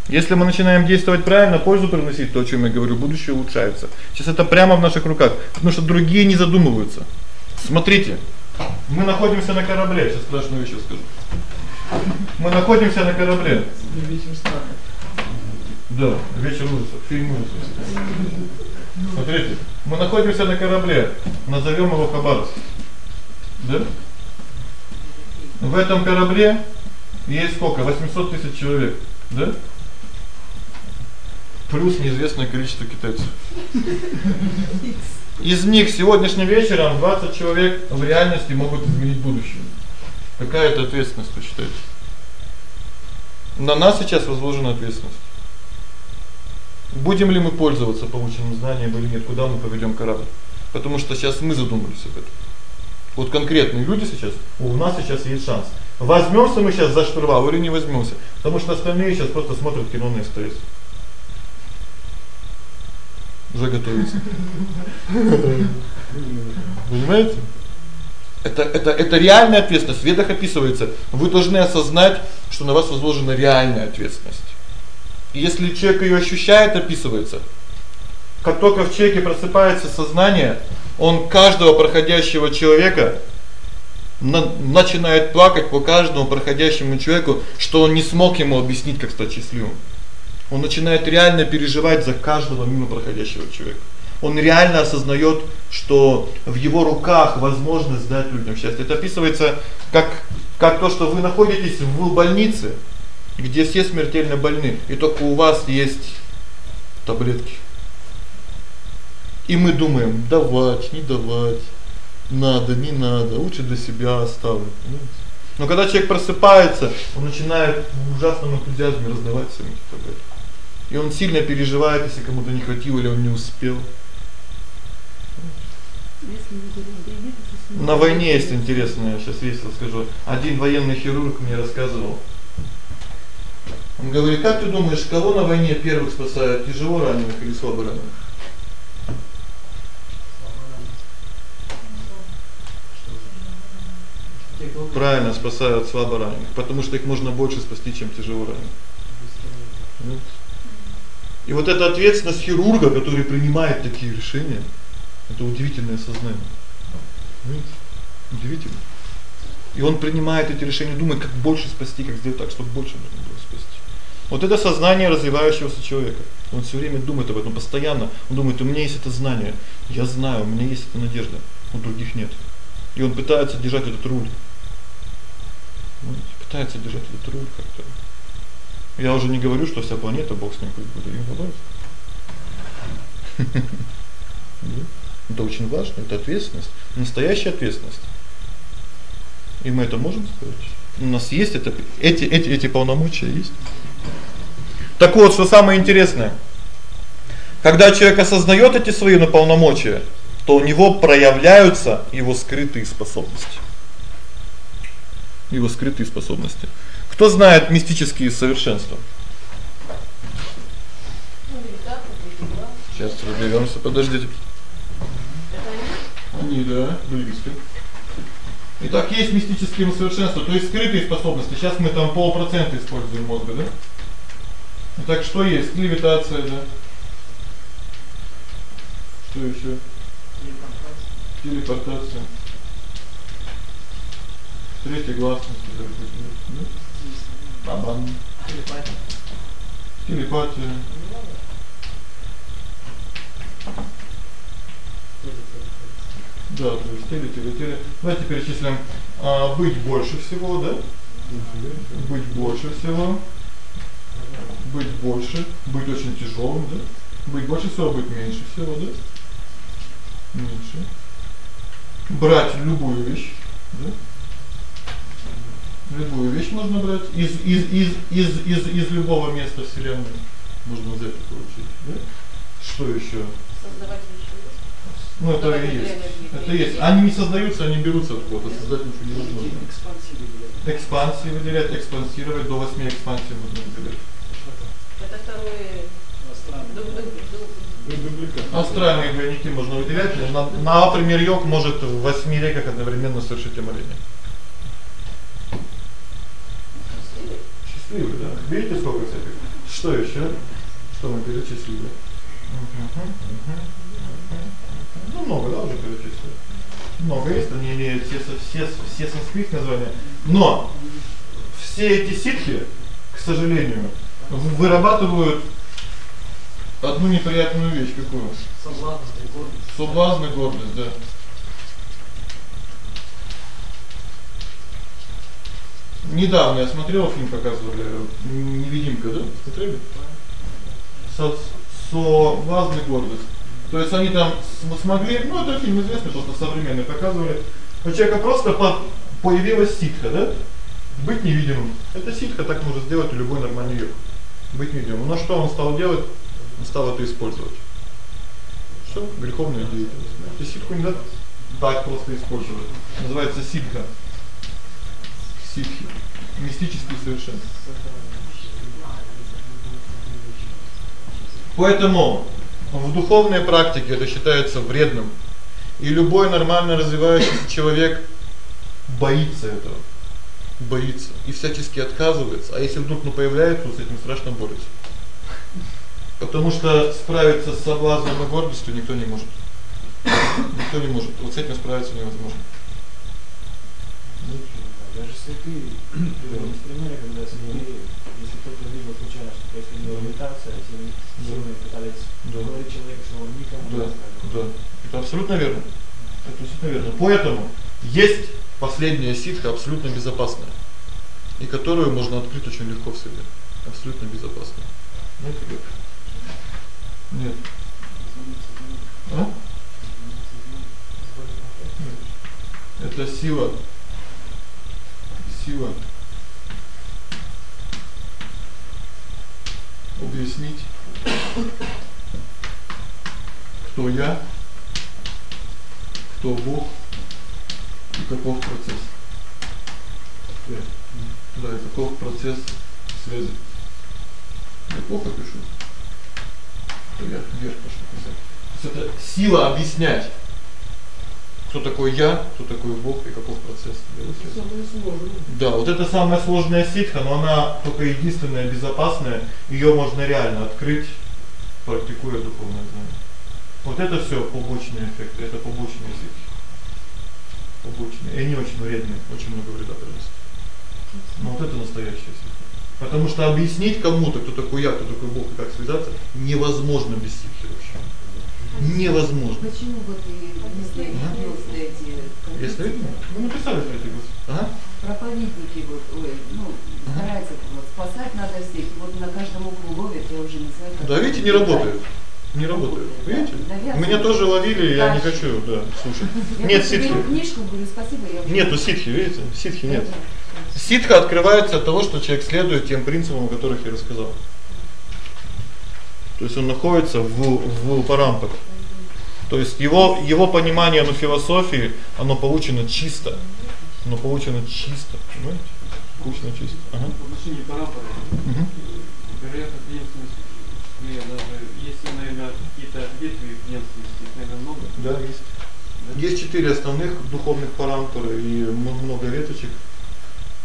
Если мы начинаем действовать правильно, пользу приносить, то, о чём я говорю, будущее улучшается. Сейчас это прямо в наших руках, потому что другие не задумываются. Смотрите. Мы находимся на корабле, сейчас страшную вещь скажу. Мы находимся на корабле. Вечер страха. Да, вечер ужасов, фильм ужасов. Смотрите, мы находимся на корабле, назовём его Хабаровск. Да? В этом корабле есть сколько? 800 тысяч человек, да? Плюс неизвестное количество китайцев. Из них сегодняшним вечером 20 человек в реальности могут изменить будущее. Какая это ответственность, вы считаете? На нас сейчас возложена ответственность. Будем ли мы пользоваться полученным знанием или нет, куда мы поведём корабль? Потому что сейчас мы задумались об этом. Вот конкретные люди сейчас, у нас сейчас есть шанс. Возьмёмся мы сейчас за штурвал или не возьмёмся? Потому что остальные сейчас просто смотрят кино на СТС. Уже готовятся. Понимаете? Это это это реальная ответственность. В ведах описывается. Вы должны осознать, что на вас возложена реальная ответственность. И если человек её ощущает, описывается. Как только в человеке просыпается сознание, он каждого проходящего человека на, начинает плакать по каждому проходящему человеку, что он не смог ему объяснить, как стать счастливым. Он начинает реально переживать за каждого мимо проходящего человека. Он реально осознаёт, что в его руках возможность дать людям счастье. Это описывается как как то, что вы находитесь в больнице, где все смертельно больны, и только у вас есть таблетки. И мы думаем: давать, не давать, надо, не надо, лучше для себя оставлю. Но когда человек просыпается, он начинает в ужасном энтузиазме раздавать всем эти таблетки. И он сильно переживает, если кому-то не хватило или он не успел. На войне есть интересное, сейчас весело скажу. Один военный хирург мне рассказывал. Он говорит: "Как ты думаешь, кого на войне первых спасают, тяжело раненых или слабо раненых?" Правильно, спасают слабо раненых, потому что их можно больше спасти, чем тяжело раненых. И вот эта ответственность хирурга, который принимает такие решения, это удивительное сознание. Видите? Удивительно. И он принимает эти решения, думает, как больше спасти, как сделать так, чтобы больше можно было спасти. Вот это сознание развивающегося человека. Он всё время думает об этом постоянно. Он думает: "У меня есть это знание, я знаю, у меня есть эта надежда, у других нет". И он пытается держать этот руль. Вот, пытается держать этот руль как-то. Я уже не говорю, что вся планета бог с ним будет добавить. Это очень важно, это ответственность, настоящая ответственность. И мы это можем сказать. У нас есть это эти эти эти полномочия есть. Так вот, что самое интересное. Когда человек осознаёт эти свои полномочия, то у него проявляются его скрытые способности. Его скрытые способности. Кто знает мистические совершенства? Сейчас разберёмся, подождите. Они, да, близко. Итак, есть мистические совершенства, то есть скрытые способности. Сейчас мы там полпроцента используем мозга, да? Итак, что есть? Левитация, да? Что ещё? Телепортация. Телепортация. Третья гласность, да? Бабан. Телепатия. Телепатия. Да, то есть теле, теле, теле. Давайте перечислим. А быть больше всего, да? Быть больше всего. Быть больше, быть очень тяжелым, да? Быть больше всего, быть меньше всего, да? Меньше. Брать любую вещь, да? Любую вещь можно брать из из из из из из любого места вселенной. Можно взять и получить, да? Что ещё? Создавать вещи. Ну это и есть. Это есть. Они не создаются, они берутся откуда-то. Создать ничего невозможно. Экспансии выделять. Экспансии выделять, экспансировать до 8 экспансий можно выделять. Это второе Астральные двойники можно выделять. На, например, йог может в 8 реках одновременно совершить омовение. Счастливый, да. Видите, сколько всяких? Что ещё? Что мы перечислили? Угу. Угу. Ну много, да, уже перечислили. Много есть, они имеют все все все санскритские названия. Но все эти ситхи, к сожалению, вырабатывают одну неприятную вещь какую? Соблазн и гордость. Соблазн и гордость, да. Недавно я смотрел фильм, показывали Невидимка, да? Смотрели? Со соблазн и гордость. То есть они там смогли, ну это фильм известный, просто современный показывали. У человека просто под появилась ситха, да? Быть невидимым. Это ситха так может сделать любой нормальный йог. Быть невидимым. Но что он стал делать? Он стал это использовать. Что? Греховная деятельность. Знаете, ситху не надо так просто использовать. Называется ситха. Ситхи. Мистический совершенно. Поэтому в духовной практике это считается вредным. И любой нормально развивающийся человек боится этого. Боится и всячески отказывается. А если вдруг ну появляется, с этим страшно борется. Потому что справиться с соблазном и гордостью никто не может. Никто не может. Вот с этим справиться невозможно. Даже святые приводят примеры, когда святые, если кто-то видел случайно, что происходила медитация, теми силами пытались Да. говорить человеку, что он никому не рассказывал. да. Это абсолютно верно. Это абсолютно верно. Поэтому есть последняя ситха абсолютно безопасная, и которую можно открыть очень легко в себе. Абсолютно безопасная. Знаете как? Нет. А? Нет. Это сила. Сила. Объяснить кто я, кто Бог и каков процесс. Да, да и каков процесс связи. Я плохо пишу. Я вверх пошел писать. То есть это сила объяснять, кто такой я, кто такой Бог и каков процесс сложное. Да, вот это самая сложная ситха, но она только единственная безопасная. Её можно реально открыть, практикуя духовное знание. Вот это всё побочные эффекты, это побочные ситхи. Побочные. И они очень вредные, очень много вреда приносят. Но вот это настоящая ситха. Потому что объяснить кому-то, кто такой я, кто такой Бог и как связаться, невозможно без ситхи вообще. Невозможно. Почему вот и если Ага. просто эти Если вы написали про это, ага. проповедники вот, ой, ну, стараются вот, спасать надо всех, вот на каждом углу ловят, я уже не знаю, Да, видите, не работает. Не работает. Видите? Навязывают. Меня тоже ловили, я не хочу, да, слушать. Я Нет ситхи. книжку, говорю, спасибо, я уже... Нету ситхи, видите? Ситхи нет. Ситха открывается от того, что человек следует тем принципам, о которых я рассказал. То есть он находится в в парампаре. То есть его его понимание ну философии, оно получено чисто. Оно получено чисто, понимаете? Получено чисто. Ага. В отношении парампоры, Угу. вероятно, преемственность, ну, я даже, если, наверное, какие-то ветви преемственности, их, наверное, много. Да, есть. Есть четыре основных духовных парампоры и много веточек.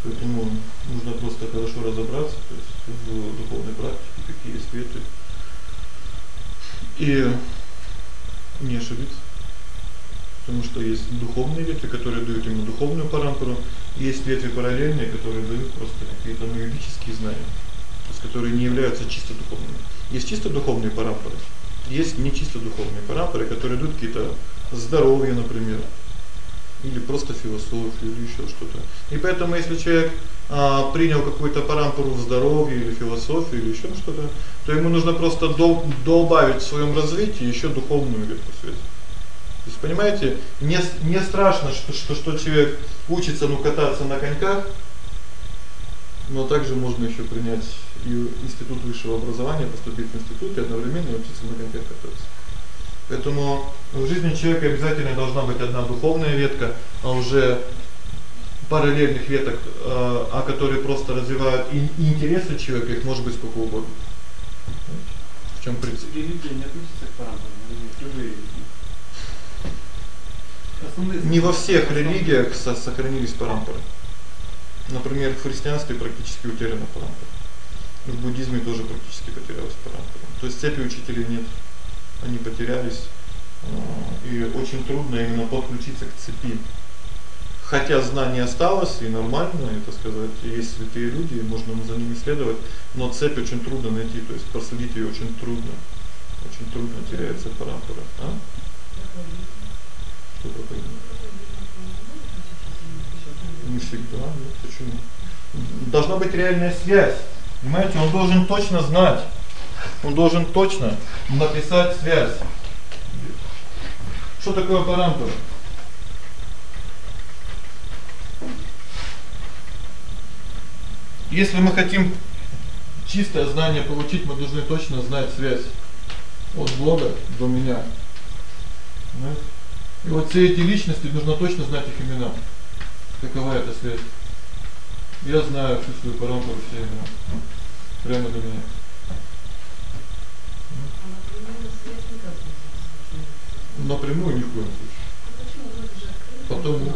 Поэтому нужно просто хорошо разобраться, то есть в духовной практике, какие есть ветви. И не ошибиться. Потому что есть духовные ветви, которые дают именно духовную парампору, и есть ветви параллельные, которые дают просто какие-то ну, знания, то есть которые не являются чисто духовными. Есть чисто духовные парампоры, есть не чисто духовные парампоры, которые дают какие-то здоровье, например, или просто философию, или еще что-то. И поэтому если человек а, принял какую-то парампору в здоровье или философию или еще что-то, то ему нужно просто дол добавить в своем развитии еще духовную ветку связи. То есть понимаете, не не страшно, что что что человек учится ну кататься на коньках, но также можно еще принять и институт высшего образования, поступить в институт и одновременно учиться на коньках кататься. Поэтому в жизни человека обязательно должна быть одна духовная ветка, а уже параллельных веток, э, а которые просто развивают и, и интересы человека, их может быть сколько угодно. В чем принцип? Религия не относится к парампорам, или любые религии. Не во всех религиях со сохранились парампоры. Например, в христианстве практически утеряна парампора. В буддизме тоже практически потерялась парампора. То есть цепи учителей нет. Они потерялись. э, И очень трудно именно подключиться к цепи. Хотя знание осталось и нормально, это сказать, есть святые люди, можно за ними следовать, но цепь очень трудно найти, то есть проследить её очень трудно. Очень трудно теряется парампора, а? Что проповедник? Не всегда, нет, почему? Должна быть реальная связь. Понимаете, он должен точно знать. Он должен точно написать связь. Что такое парампора? Если мы хотим чистое знание получить, мы должны точно знать связь от Бога до меня. Понимаете? И вот все эти личности нужно точно знать их имена. Какова эта связь? Я знаю всю свою парампору, все имена. Прямо до меня. Напрямую ни в коем случае. Потому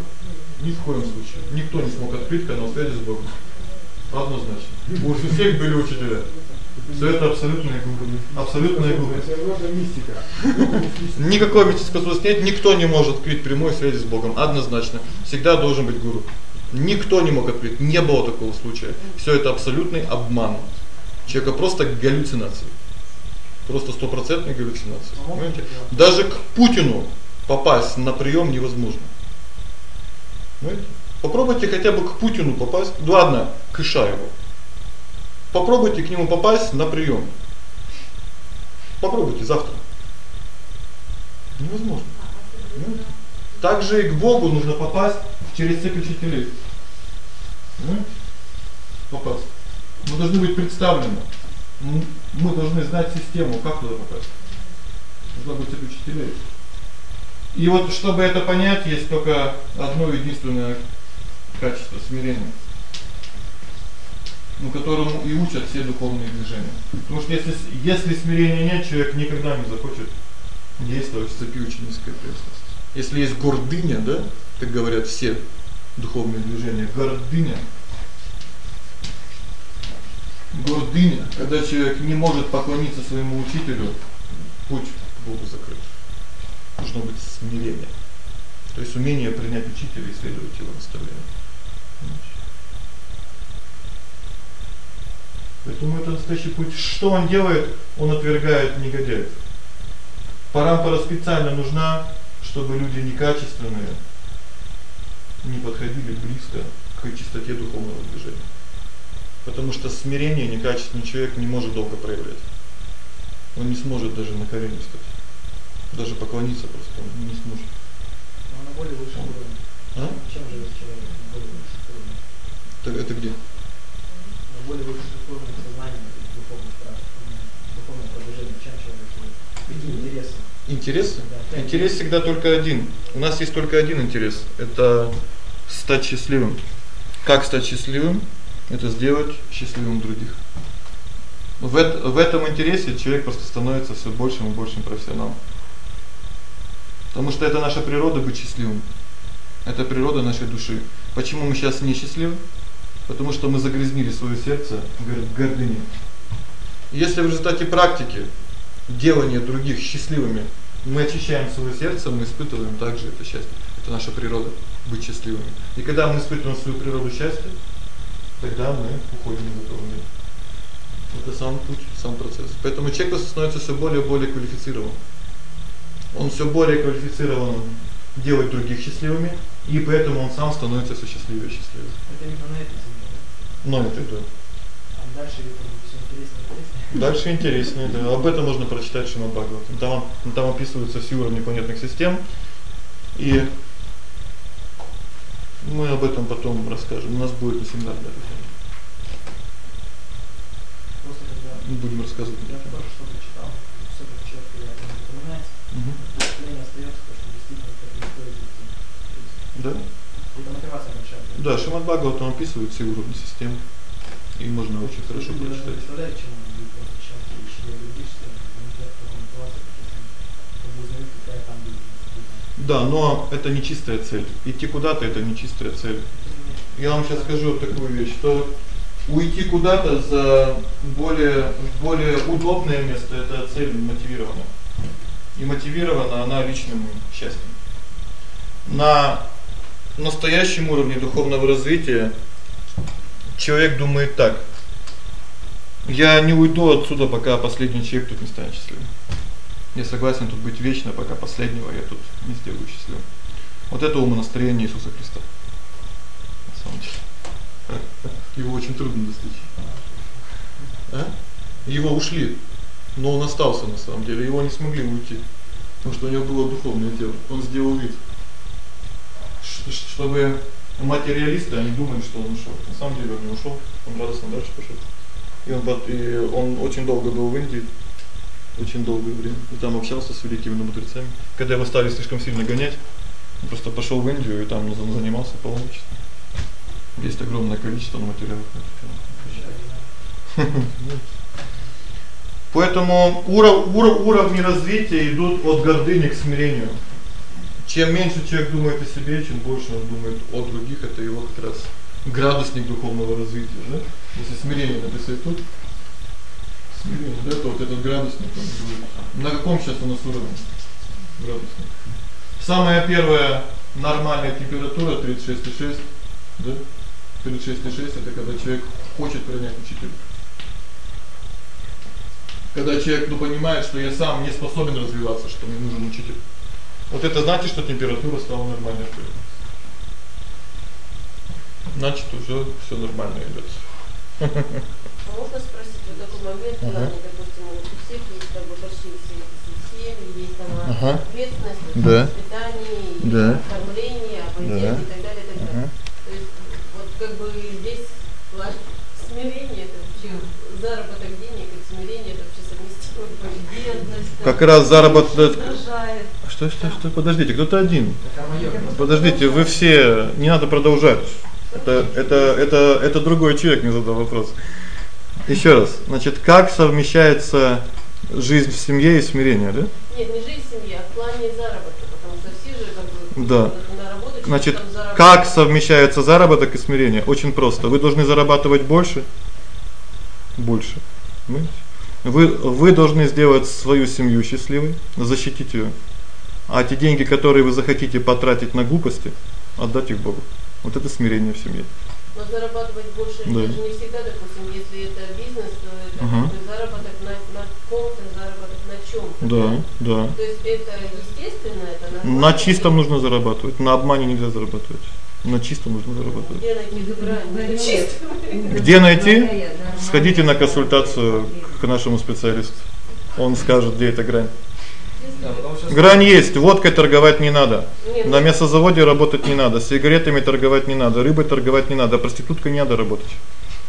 ни в коем случае. Никто не смог открыть канал связи с Богом. Однозначно. У всех были учителя. Все это абсолютная глупость. Абсолютная глупость. Мистика. Никакой мистического нет, никто не может открыть прямой связи с Богом, однозначно. Всегда должен быть гуру. Никто не мог открыть, не было такого случая. Всё это абсолютный обман. Человека просто галлюцинации. Просто стопроцентные галлюцинации. Понимаете? Даже к Путину попасть на приём невозможно. Понимаете? Попробуйте хотя бы к Путину попасть. Ну ладно, к Ишаеву. Попробуйте к нему попасть на приём. Попробуйте завтра. Невозможно. Понимаете? Также и к Богу нужно попасть через цепь учителей. Ну, попасть. Мы должны быть представлены. Мы должны знать систему, как туда попасть. Нужно быть цепь учителей. И вот чтобы это понять, есть только одно единственное качество смирения. Ну, которому и учат все духовные движения. Потому что если если смирения нет, человек никогда не захочет действовать в цепи ученической преданности. Если есть гордыня, да, как говорят все духовные движения, гордыня. Гордыня, когда человек не может поклониться своему учителю, путь к Богу закрыт. Должно быть смирение. То есть умение принять учителя и следовать его наставлениям. Поэтому это настоящий путь. Что он делает? Он отвергает негодяев. Парампара специально нужна, чтобы люди некачественные не подходили близко к чистоте духовного движения. Потому что смирение некачественный человек не может долго проявлять. Он не сможет даже на колени встать. Даже поклониться просто он не сможет. Но на более высшем уровне. А? Чем живет человек на более высшем уровне? Это это где? На более высшем уровне сознания духовных практик, духовного продвижения, чем человек живет? Какие Да. Интерес всегда только один. У нас есть только один интерес это стать счастливым. Как стать счастливым? Это сделать счастливым других. В в этом интересе человек просто становится всё большим и большим профессионалом. Потому что это наша природа быть счастливым. Это природа нашей души. Почему мы сейчас не счастливы? Потому что мы загрязнили своё сердце гордыней. Если в результате практики делания других счастливыми мы очищаем своё сердце, мы испытываем также это счастье. Это наша природа быть счастливыми. И когда мы испытываем свою природу счастья, тогда мы уходим из этого мира. Это сам путь, сам процесс. Поэтому человек становится всё более и более квалифицированным. Он всё более квалифицирован делать других счастливыми, и поэтому он сам становится всё счастливее и счастливее. Это именно на этой земле, да? Но это да. Там дальше это будет всё интереснее и интереснее. Дальше интереснее, да. Об этом можно прочитать Шримад Бхагаватам. Там там описываются все уровни планетных систем. И мы об этом потом расскажем. У нас будет на семинаре тему. Просто когда будем рассказывать. я тоже что-то читал, всё так четко я не запоминается. Мгм. Впечатление остаётся, то, что действительно к этому стоит идти. Да? Это мотивация большая. Да, Шримад Бхагаватам описывает все уровни систем. И можно очень хорошо даже прочитать. представляют, чему они будут посвящать и ищут юридически, они хотят такой мотивации, чтобы узнать, какая там будет наступительная. Да, но это не чистая цель. Идти куда-то это не чистая цель. Я вам сейчас скажу такую вещь, что уйти куда-то за более более удобное место это цель мотивирована. И мотивирована она личным счастьем. На настоящем уровне духовного развития человек думает так: я не уйду отсюда, пока последний человек тут не станет счастливым. Я согласен тут быть вечно, пока последнего я тут не сделаю счастливым. Вот это умонастроение Иисуса Христа. На самом деле. Его очень трудно достичь. А? Его ушли, но он остался на самом деле. Его не смогли уйти, потому что у него было духовное тело. Он сделал вид, чтобы материалисты, они думают, что он ушёл. На самом деле он не ушёл, он радостно дальше пошёл. И он и он очень долго был в Индии. Очень долгое время. И там общался с великими мудрецами. Когда его стали слишком сильно гонять, он просто пошёл в Индию и там занимался паломничеством. Есть огромное количество материалов на эту тему. Поэтому уров, уров, уровни развития идут от гордыни к смирению. Чем меньше человек думает о себе, чем больше он думает о других, это его как раз градусник духовного развития, да? Если смирение написать тут, смирение, да, то вот этот градусник он будет. На каком сейчас у нас уровне? Градусник. Самая первая нормальная температура 36,6, да? 36,6 это когда человек хочет принять учителя. Когда человек ну понимает, что я сам не способен развиваться, что мне нужен учитель. Вот это значит, что температура стала нормальной. Значит, уже всё нормально идёт. А можно спросить вот такой момент, ага. когда, допустим, вот у всех есть как бы большие семьи, есть там ага. ответственность, да. воспитание, да. кормление, обучение да. и так далее, и так далее. Ага. То есть вот как бы здесь смирение это вообще заработок денег и смирение это вообще совместимо, бедность. Как раз заработок что, что, что? Подождите, кто-то один. Подождите, вы все, не надо продолжать. Это это это это другой человек мне задал вопрос. Ещё раз. Значит, как совмещается жизнь в семье и смирение, да? Нет, не жизнь в семье, а в плане заработка, потому что все же как бы Да. Значит, как совмещается заработок и смирение? Очень просто. Вы должны зарабатывать больше. Больше. Вы вы должны сделать свою семью счастливой, защитить её. А те деньги, которые вы захотите потратить на глупости, отдать их Богу. Вот это смирение в семье. Но зарабатывать больше да. это же не всегда, допустим, если это бизнес, то это угу. заработок на на ком-то, заработок на чём-то. Да, да. То есть это естественно, это нормально. На чистом нужно зарабатывать, на обмане нельзя зарабатывать. На чистом нужно зарабатывать. Где найти грань? Где найти? Сходите на консультацию к нашему специалисту. Он скажет, где эта грань. Грань есть, водкой торговать не надо. На мясозаводе работать не надо, сигаретами торговать не надо, рыбой торговать не надо, проституткой не надо работать.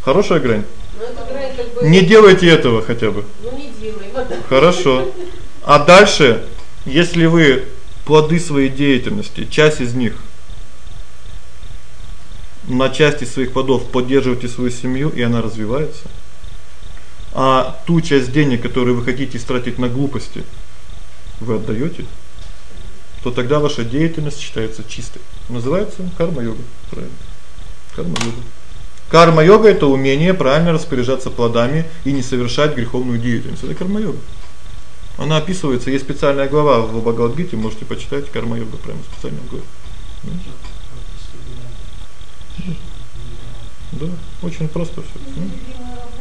Хорошая грань. Ну это грань как бы Не делайте этого хотя бы. Ну не делай. Хорошо. А дальше, если вы плоды своей деятельности, часть из них на части своих плодов поддерживаете свою семью, и она развивается. А ту часть денег, которую вы хотите тратить на глупости, вы отдаёте, то тогда ваша деятельность считается чистой. Называется карма-йога, правильно? Карма-йога. Карма-йога это умение правильно распоряжаться плодами и не совершать греховную деятельность. Это карма-йога. Она описывается, есть специальная глава в Бхагавад-гите, можете почитать карма-йога прямо специальная глава. Да, очень просто всё.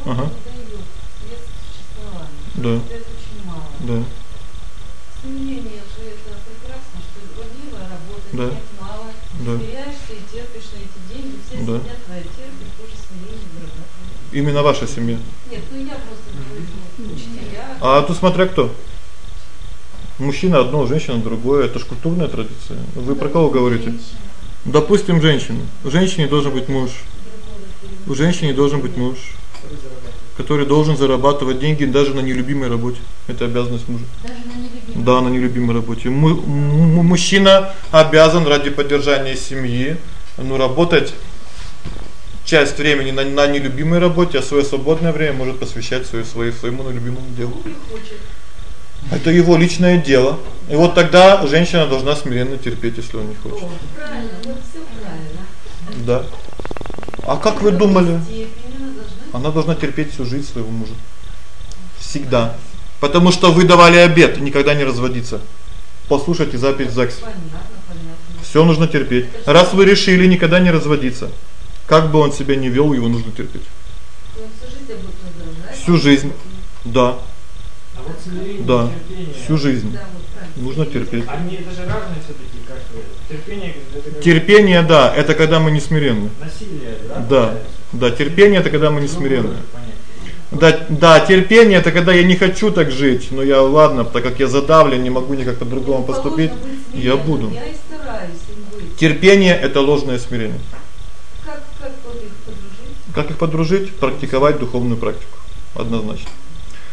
Ага. Да. Да. Смирение же это прекрасно, что водила работать, да. нет мало, да. смиряешься и терпишь на эти деньги, все да. семья твоя терпит, тоже смирение зарабатывает. Именно ваша семья? Нет, ну я просто говорю, учителя. А тут смотря кто. Мужчина одно, женщина другое, это ж культурная традиция. Вы про кого говорите? Допустим, женщина. У женщины должен быть муж. У женщины должен быть муж который должен зарабатывать деньги даже на нелюбимой работе. Это обязанность мужа. Даже на. Да, на нелюбимой работе. Мужчина обязан ради поддержания семьи, ну, работать часть времени на на нелюбимой работе, а свое свободное время может посвящать своему своему своему любимому делу. Это его личное дело. И вот тогда женщина должна смиренно терпеть, если он не хочет. Правильно, вот всё правильно. Да. А как вы думали? Она должна терпеть всю жизнь своего мужа. Всегда. Потому что вы давали обет никогда не разводиться. Послушайте запись ЗАГС. Всё нужно терпеть. Раз вы решили никогда не разводиться, как бы он себя ни вёл, его нужно терпеть. Всю жизнь. Да. А вот смирение, да. терпение. Всю жизнь. нужно терпеть. Они даже разные всё-таки, как терпение это Терпение, да, это когда мы не смиренны. Насилие, да? Да. Да, терпение это когда мы не смиренны. Да, да, терпение это когда я не хочу так жить, но я ладно, так как я задавлен, не могу никак по-другому поступить, я буду. Я и стараюсь быть. Терпение это ложное смирение. Как их подружить? Практиковать духовную практику. Однозначно.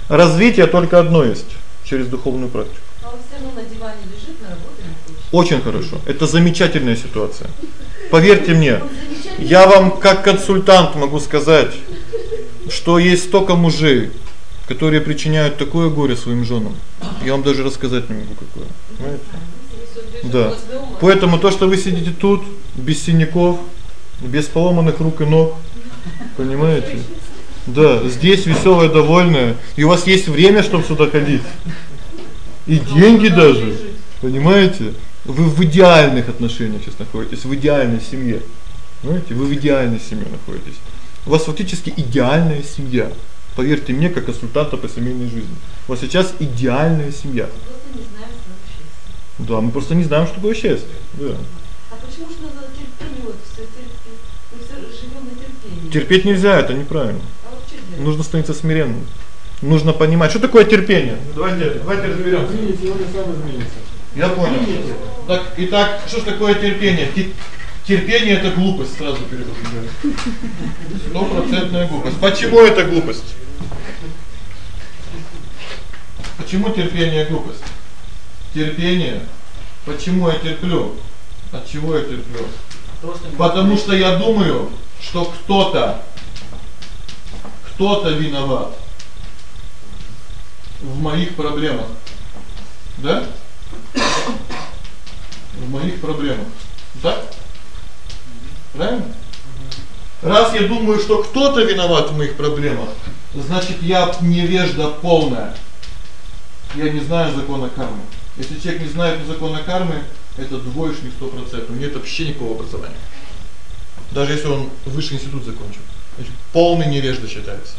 Развитие только одно есть через духовную практику. А он все равно на диване лежит, на работе не хочет. Очень хорошо. Это замечательная ситуация. Поверьте мне, я вам как консультант могу сказать, что есть столько мужей, которые причиняют такое горе своим женам. Я вам даже рассказать не могу какое. Понимаете? Да. Поэтому то, что вы сидите тут без синяков, без поломанных рук и ног, понимаете? Да, здесь весёлая, довольная, и у вас есть время, чтобы сюда ходить. И деньги даже. Понимаете? Вы в идеальных отношениях сейчас находитесь, в идеальной семье. Понимаете? Вы в идеальной семье находитесь. У вас фактически идеальная семья. Поверьте мне, как консультанта по семейной жизни. У вас сейчас идеальная семья. Просто не знаем. Да, мы просто не знаем, что такое счастье. Да. А почему же надо терпение вот все терпеть? Мы все живем на терпении. Терпеть нельзя, это неправильно. А вот что делать? Нужно становиться смиренным. Нужно понимать, что такое терпение. Давайте, давайте разберёмся. Примите, он и сам изменится. Я понял. Так, итак, что ж такое терпение? Те- Терпение это глупость, сразу передаю. Стопроцентная глупость. Почему это глупость? Почему терпение глупость? Терпение. Почему я терплю? От чего я терплю? Потому что я думаю, что кто-то кто-то виноват в моих проблемах. Да? В моих проблемах. Да? Правильно? Раз я думаю, что кто-то виноват в моих проблемах, значит, я невежда полная. Я не знаю закона кармы. Если человек не знает закона кармы, это двоечник 100%. У него нет вообще никакого образования. Даже если он высший институт закончил. Значит, полный невежда считается.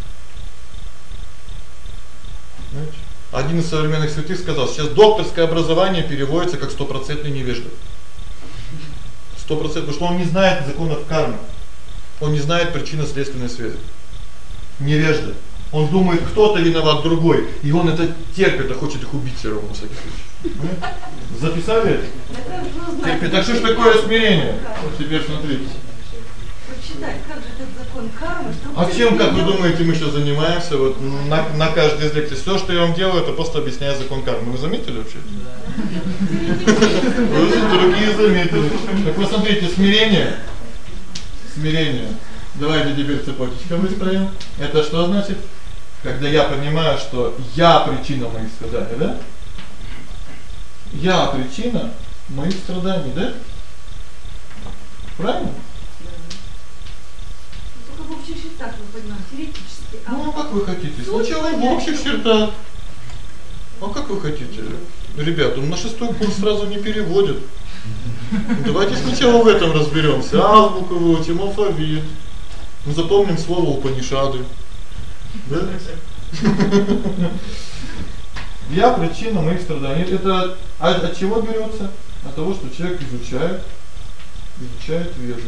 Знаете? Один из современных святых сказал: "Сейчас докторское образование переводится как стопроцентный невежда". 100%, потому что он не знает законов кармы. Он не знает причинно-следственной связи. Невежда. Он думает, кто-то виноват другой, и он это терпит, а хочет их убить всё равно на всякий случай. Понимаете? Записали. Терпеть. Так что ж такое смирение? Вот теперь смотрите. Прочитать, как же этот закон кармы, А чем, как вы думаете, мы сейчас занимаемся? Вот на на каждой из лекций всё, что я вам делаю, это просто объясняю закон кармы. Вы заметили вообще? Же другие заметили. Так вот смотрите, смирение. Смирение. Давайте теперь цепочечка выстроим. Это что значит? Когда я понимаю, что я причина моих страданий, да? Я причина моих страданий, да? Правильно? Ну, Только в общих чертах мы понимаем, теоретически. А Ну, а как вы хотите? Сначала в общих чертах. А как вы хотите? Ребята, он на шестой курс сразу не переводит. Давайте сначала в этом разберёмся. Азбуку алфавит. Мы запомним слово Упанишады. Да? Я причина моих страданий. Это от, от чего берётся? От того, что человек изучает изучает веды.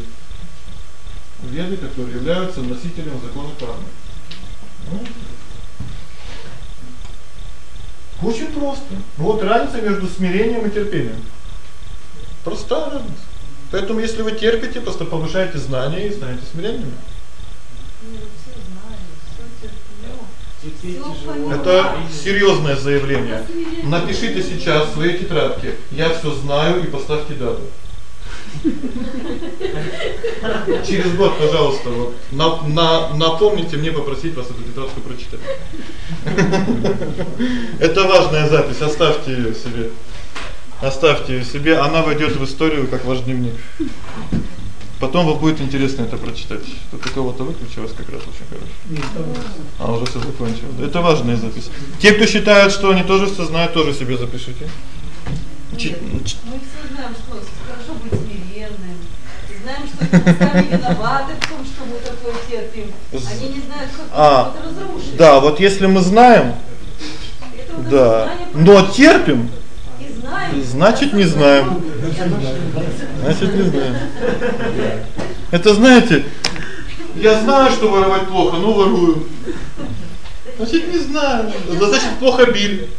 Веды, которые являются носителем закона кармы. Ну, Очень просто. Вот разница между смирением и терпением. Простая разница. Поэтому если вы терпите, просто повышаете знания и станете смиренными. Ну, все все. Это серьезное заявление. Напишите сейчас в своей тетрадке: "Я всё знаю" и поставьте дату. Через год, пожалуйста, вот на, на напомните мне попросить вас эту тетрадку прочитать. Это важная запись, оставьте её себе. Оставьте её себе, она войдёт в историю как ваш дневник. Потом вам будет интересно это прочитать. Тут у кого-то выключилось как раз очень хорошо. А уже всё закончилось. Это важная запись. Те, кто считают, что они тоже всё знают, тоже себе запишите. Мы все знаем, что. Знаем, что сами виноваты в том, что мы такое терпим. Они не знают, как А, это разрушить. Да, вот если мы знаем, вот да, но терпим, и знаем. значит не знаем. Значит не знаем. Это знаете, я знаю, что воровать плохо, но ворую. Значит не знаю. Да значит плохо били.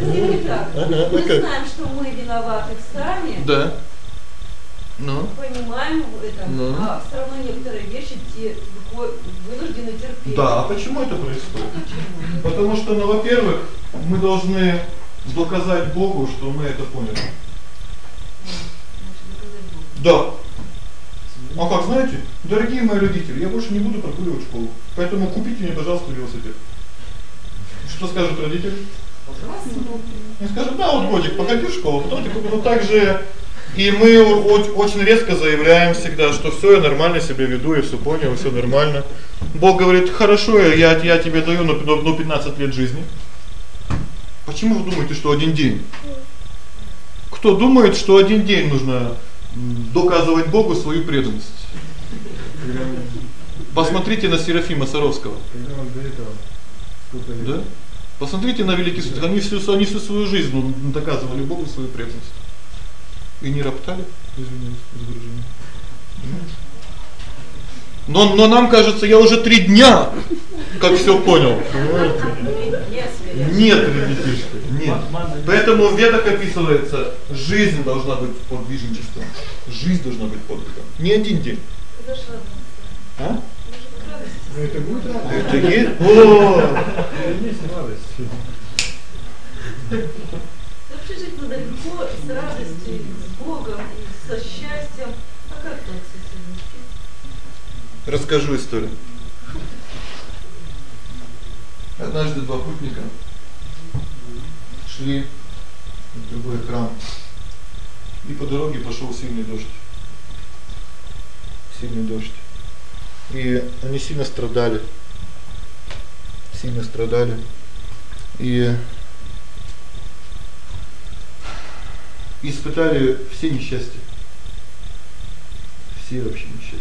Мы а знаем, что мы виноваты сами. Да. Ну. понимаем это, Ну. а все равно некоторые вещи те вынуждены терпеть. Да, а почему это происходит? Почему? Потому что, ну, во-первых, мы должны доказать Богу, что мы это поняли. Да. А как знаете, дорогие мои родители, я больше не буду прогуливать школу. Поэтому купите мне, пожалуйста, велосипед. Что скажут родители? Они скажут: "Да, вот годик походи в школу, потом ты купишь". Ну так же и мы очень резко заявляем всегда, что всё, я нормально себя веду, я всё понял, всё нормально. Бог говорит: "Хорошо, я я тебе даю ну ну, ну 15 лет жизни". Почему вы думаете, что один день? Кто думает, что один день нужно доказывать Богу свою преданность? Посмотрите на Серафима Саровского. Да? Посмотрите на великих святых, они всю они всю свою жизнь ну, доказывали Богу свою преданность. И не роптали, извиняюсь за выражение. Но но нам кажется, я уже три дня как всё понял. Нет, ребятишки, нет. Поэтому в ведах описывается, жизнь должна быть подвижничеством. Жизнь должна быть подвигом. Не один день. А? Это будет радость. Это есть? О! Есть радость. Жить надо легко, с радостью, с Богом, со счастьем. А как так все совместить? Расскажу историю. Однажды два путника шли в другой храм. И по дороге пошел сильный дождь. Сильный дождь. И они сильно страдали. Сильно страдали. И испытали все несчастья. Все вообще несчастья.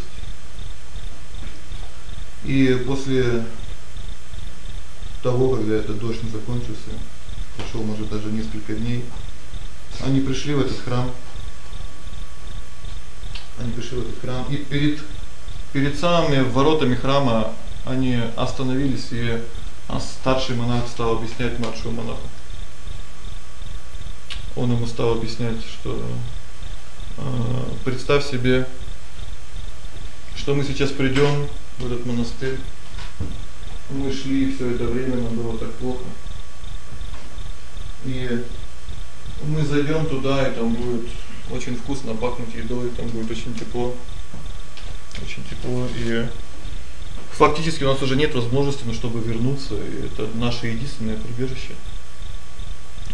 И после того, когда этот дождь не закончился, прошло, может, даже несколько дней, они пришли в этот храм. Они пришли в этот храм и перед перед самыми воротами храма они остановились, и старший монах стал объяснять младшему монаху. Он ему стал объяснять, что э представь себе, что мы сейчас придём в этот монастырь. Мы шли всё это время, нам было так плохо. И мы зайдём туда, и там будет очень вкусно пахнуть едой, там будет очень тепло. Очень тепло и фактически у нас уже нет возможности, ну, чтобы вернуться, и это наше единственное прибежище.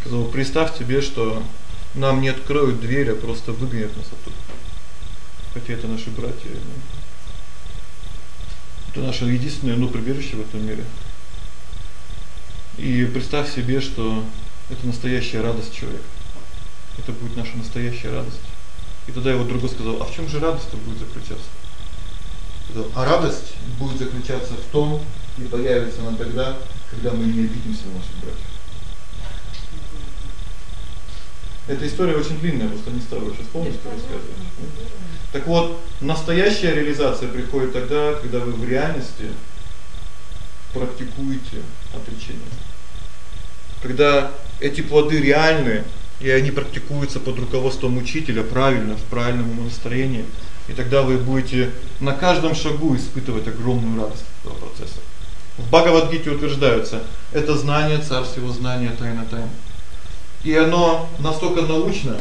Сказал: "Представь себе, что нам не откроют дверь, а просто выгонят нас оттуда. Хотя это наши братья. ну, Это наше единственное, ну, прибежище в этом мире. И представь себе, что это настоящая радость человека. Это будет наша настоящая радость. И тогда его другой сказал: "А в чём же радость-то будет заключаться?" Сказал: "А радость будет заключаться в том, и появится она тогда, когда мы не обидимся на наших братьев". Эта история очень длинная, просто не стала сейчас полностью рассказывать. Так вот, настоящая реализация приходит тогда, когда вы в реальности практикуете отречение. Когда эти плоды реальны, и они практикуются под руководством учителя правильно, в правильном умонастроении, и тогда вы будете на каждом шагу испытывать огромную радость этого процесса. В Бхагавад-гите утверждается: это знание, царство его знания, тайна тайн. И оно настолько научно,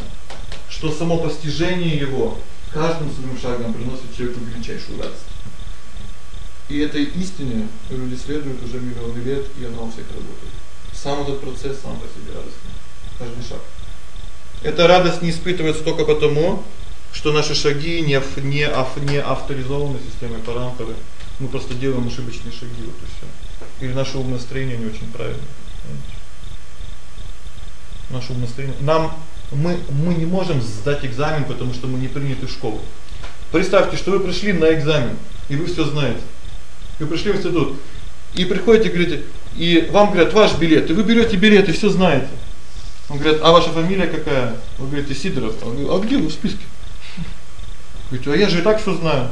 что само постижение его каждым своим шагом приносит человеку величайшую радость. И этой истине люди следуют уже миллионы лет, и она у всех работает. Сам этот процесс сам по себе радостный. Каждый шаг. Эта радость не испытывается только потому, что наши шаги не ав, не ав, не авторизованы системой парампоры. Мы просто делаем ошибочные шаги вот и всё. Или наше умонастроение не очень правильное. Понимаете? Наше умонастроение. Нам мы мы не можем сдать экзамен, потому что мы не приняты в школу. Представьте, что вы пришли на экзамен, и вы всё знаете. Вы пришли в институт и приходите, говорите, и вам говорят: "Ваш билет". И вы берёте билет и всё знаете. Он говорит: "А ваша фамилия какая?" Вы говорите: "Сидоров". Он говорит: "А где вы в списке?" Говорите: "А я же и так всё знаю".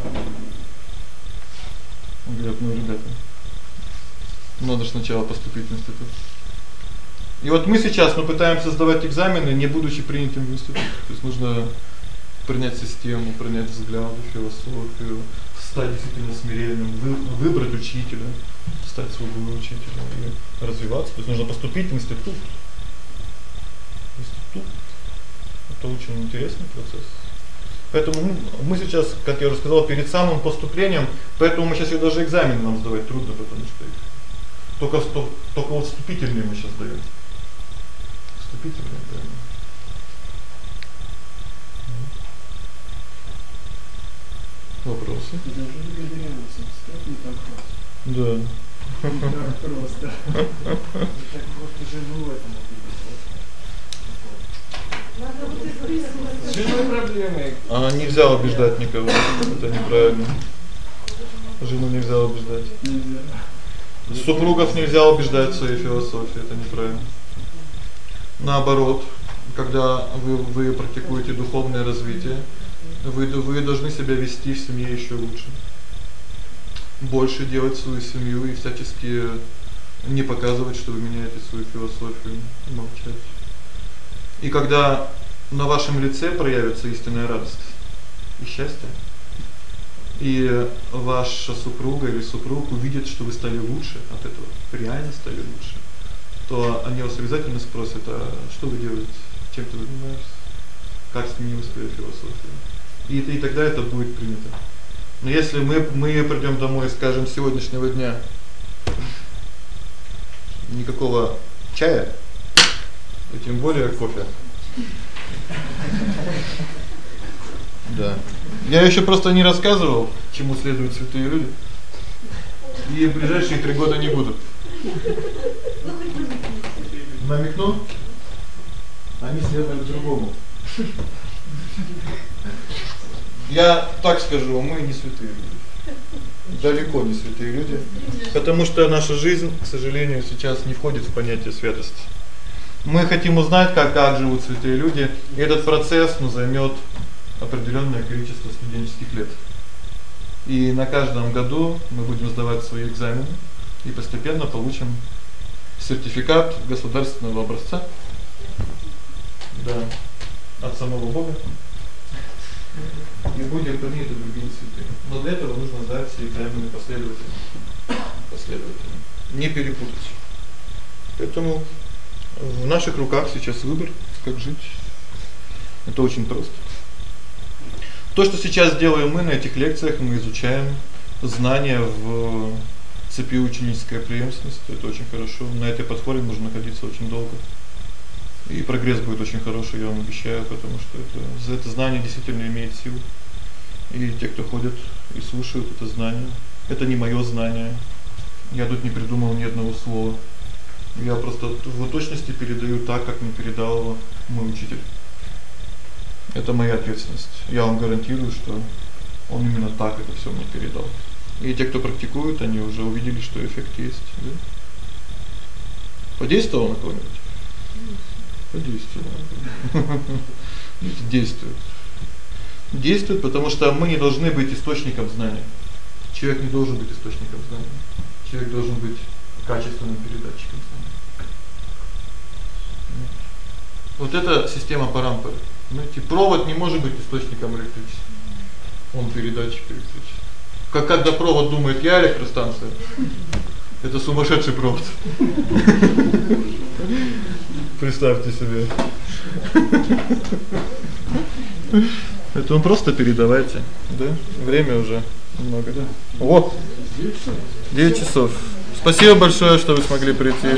Он говорит: "Ну, ребята, надо ж сначала поступить в институт". И вот мы сейчас мы пытаемся сдавать экзамены, не будучи принятым в институт. То есть нужно принять систему, принять взгляды, философию, стать действительно смиренным, вы, выбрать учителя, стать своим учителем и развиваться. То есть нужно поступить в институт. Институт. Это очень интересный процесс. Поэтому мы, сейчас, как я уже сказал, перед самым поступлением, поэтому мы сейчас и даже экзамен нам сдавать трудно, потому что только только вот вступительные мы сейчас даём. Вступительные, да. Вопросы? Даже не так просто. Да. Не так просто. Так просто жену этому Надо вот С женой проблемы. А нельзя убеждать никого. Это неправильно. Жену нельзя убеждать. Нельзя. Супругов нельзя убеждать в своей философии, это неправильно. Наоборот, когда вы вы практикуете духовное развитие, вы вы должны себя вести в семье ещё лучше. Больше делать свою семью и всячески не показывать, что вы меняете свою философию, молчать. И когда на вашем лице проявится истинная радость и счастье, и ваша супруга или супруг увидит, что вы стали лучше от этого, реально стали лучше, то они вас обязательно спросят: "А что вы делаете? Чем ты занимаешься? Как сменилась твоя философия?" И и тогда это будет принято. Но если мы мы придём домой и скажем: "С сегодняшнего дня никакого чая, и тем более кофе". Да. Я ещё просто не рассказывал, чему следуют святые люди. И в ближайшие 3 года не буду. Намекну? Они следуют другому. Я так скажу, мы не святые люди. Далеко не святые люди, потому что наша жизнь, к сожалению, сейчас не входит в понятие святости. Мы хотим узнать, как как живут святые люди, и этот процесс, ну, займёт определённое количество студенческих лет. И на каждом году мы будем сдавать свои экзамены и постепенно получим сертификат государственного образца. Да. От самого Бога. И будем приняты другими святыми. Но для этого нужно сдать все экзамены последовательно. Последовательно. Не перепутать. Поэтому в наших руках сейчас выбор, как жить. Это очень просто. То, что сейчас делаем мы на этих лекциях, мы изучаем знания в цепи ученической преемственности. Это очень хорошо. На этой платформе можно находиться очень долго. И прогресс будет очень хороший, я вам обещаю, потому что это это знание действительно имеет силу. И те, кто ходят и слушают это знание, это не моё знание. Я тут не придумал ни одного слова. Я просто в точности передаю так, как мне передал его мой учитель. Это моя ответственность. Я вам гарантирую, что он именно так это всё мне передал. И те, кто практикует, они уже увидели, что эффект есть, да? Подействовало на кого-нибудь? Подействовало. Действует. Действует, потому что мы не должны быть источником знания. Человек не должен быть источником знания. Человек должен быть качественным передатчиком знания. Вот это система парампоры. Знаете, провод не может быть источником электричества. Он передатчик электричества. Как когда провод думает, я электростанция. Это сумасшедший провод. Представьте себе. Это он просто передавайте, да? Время уже много. Вот. 9 часов. Спасибо большое, что вы смогли прийти.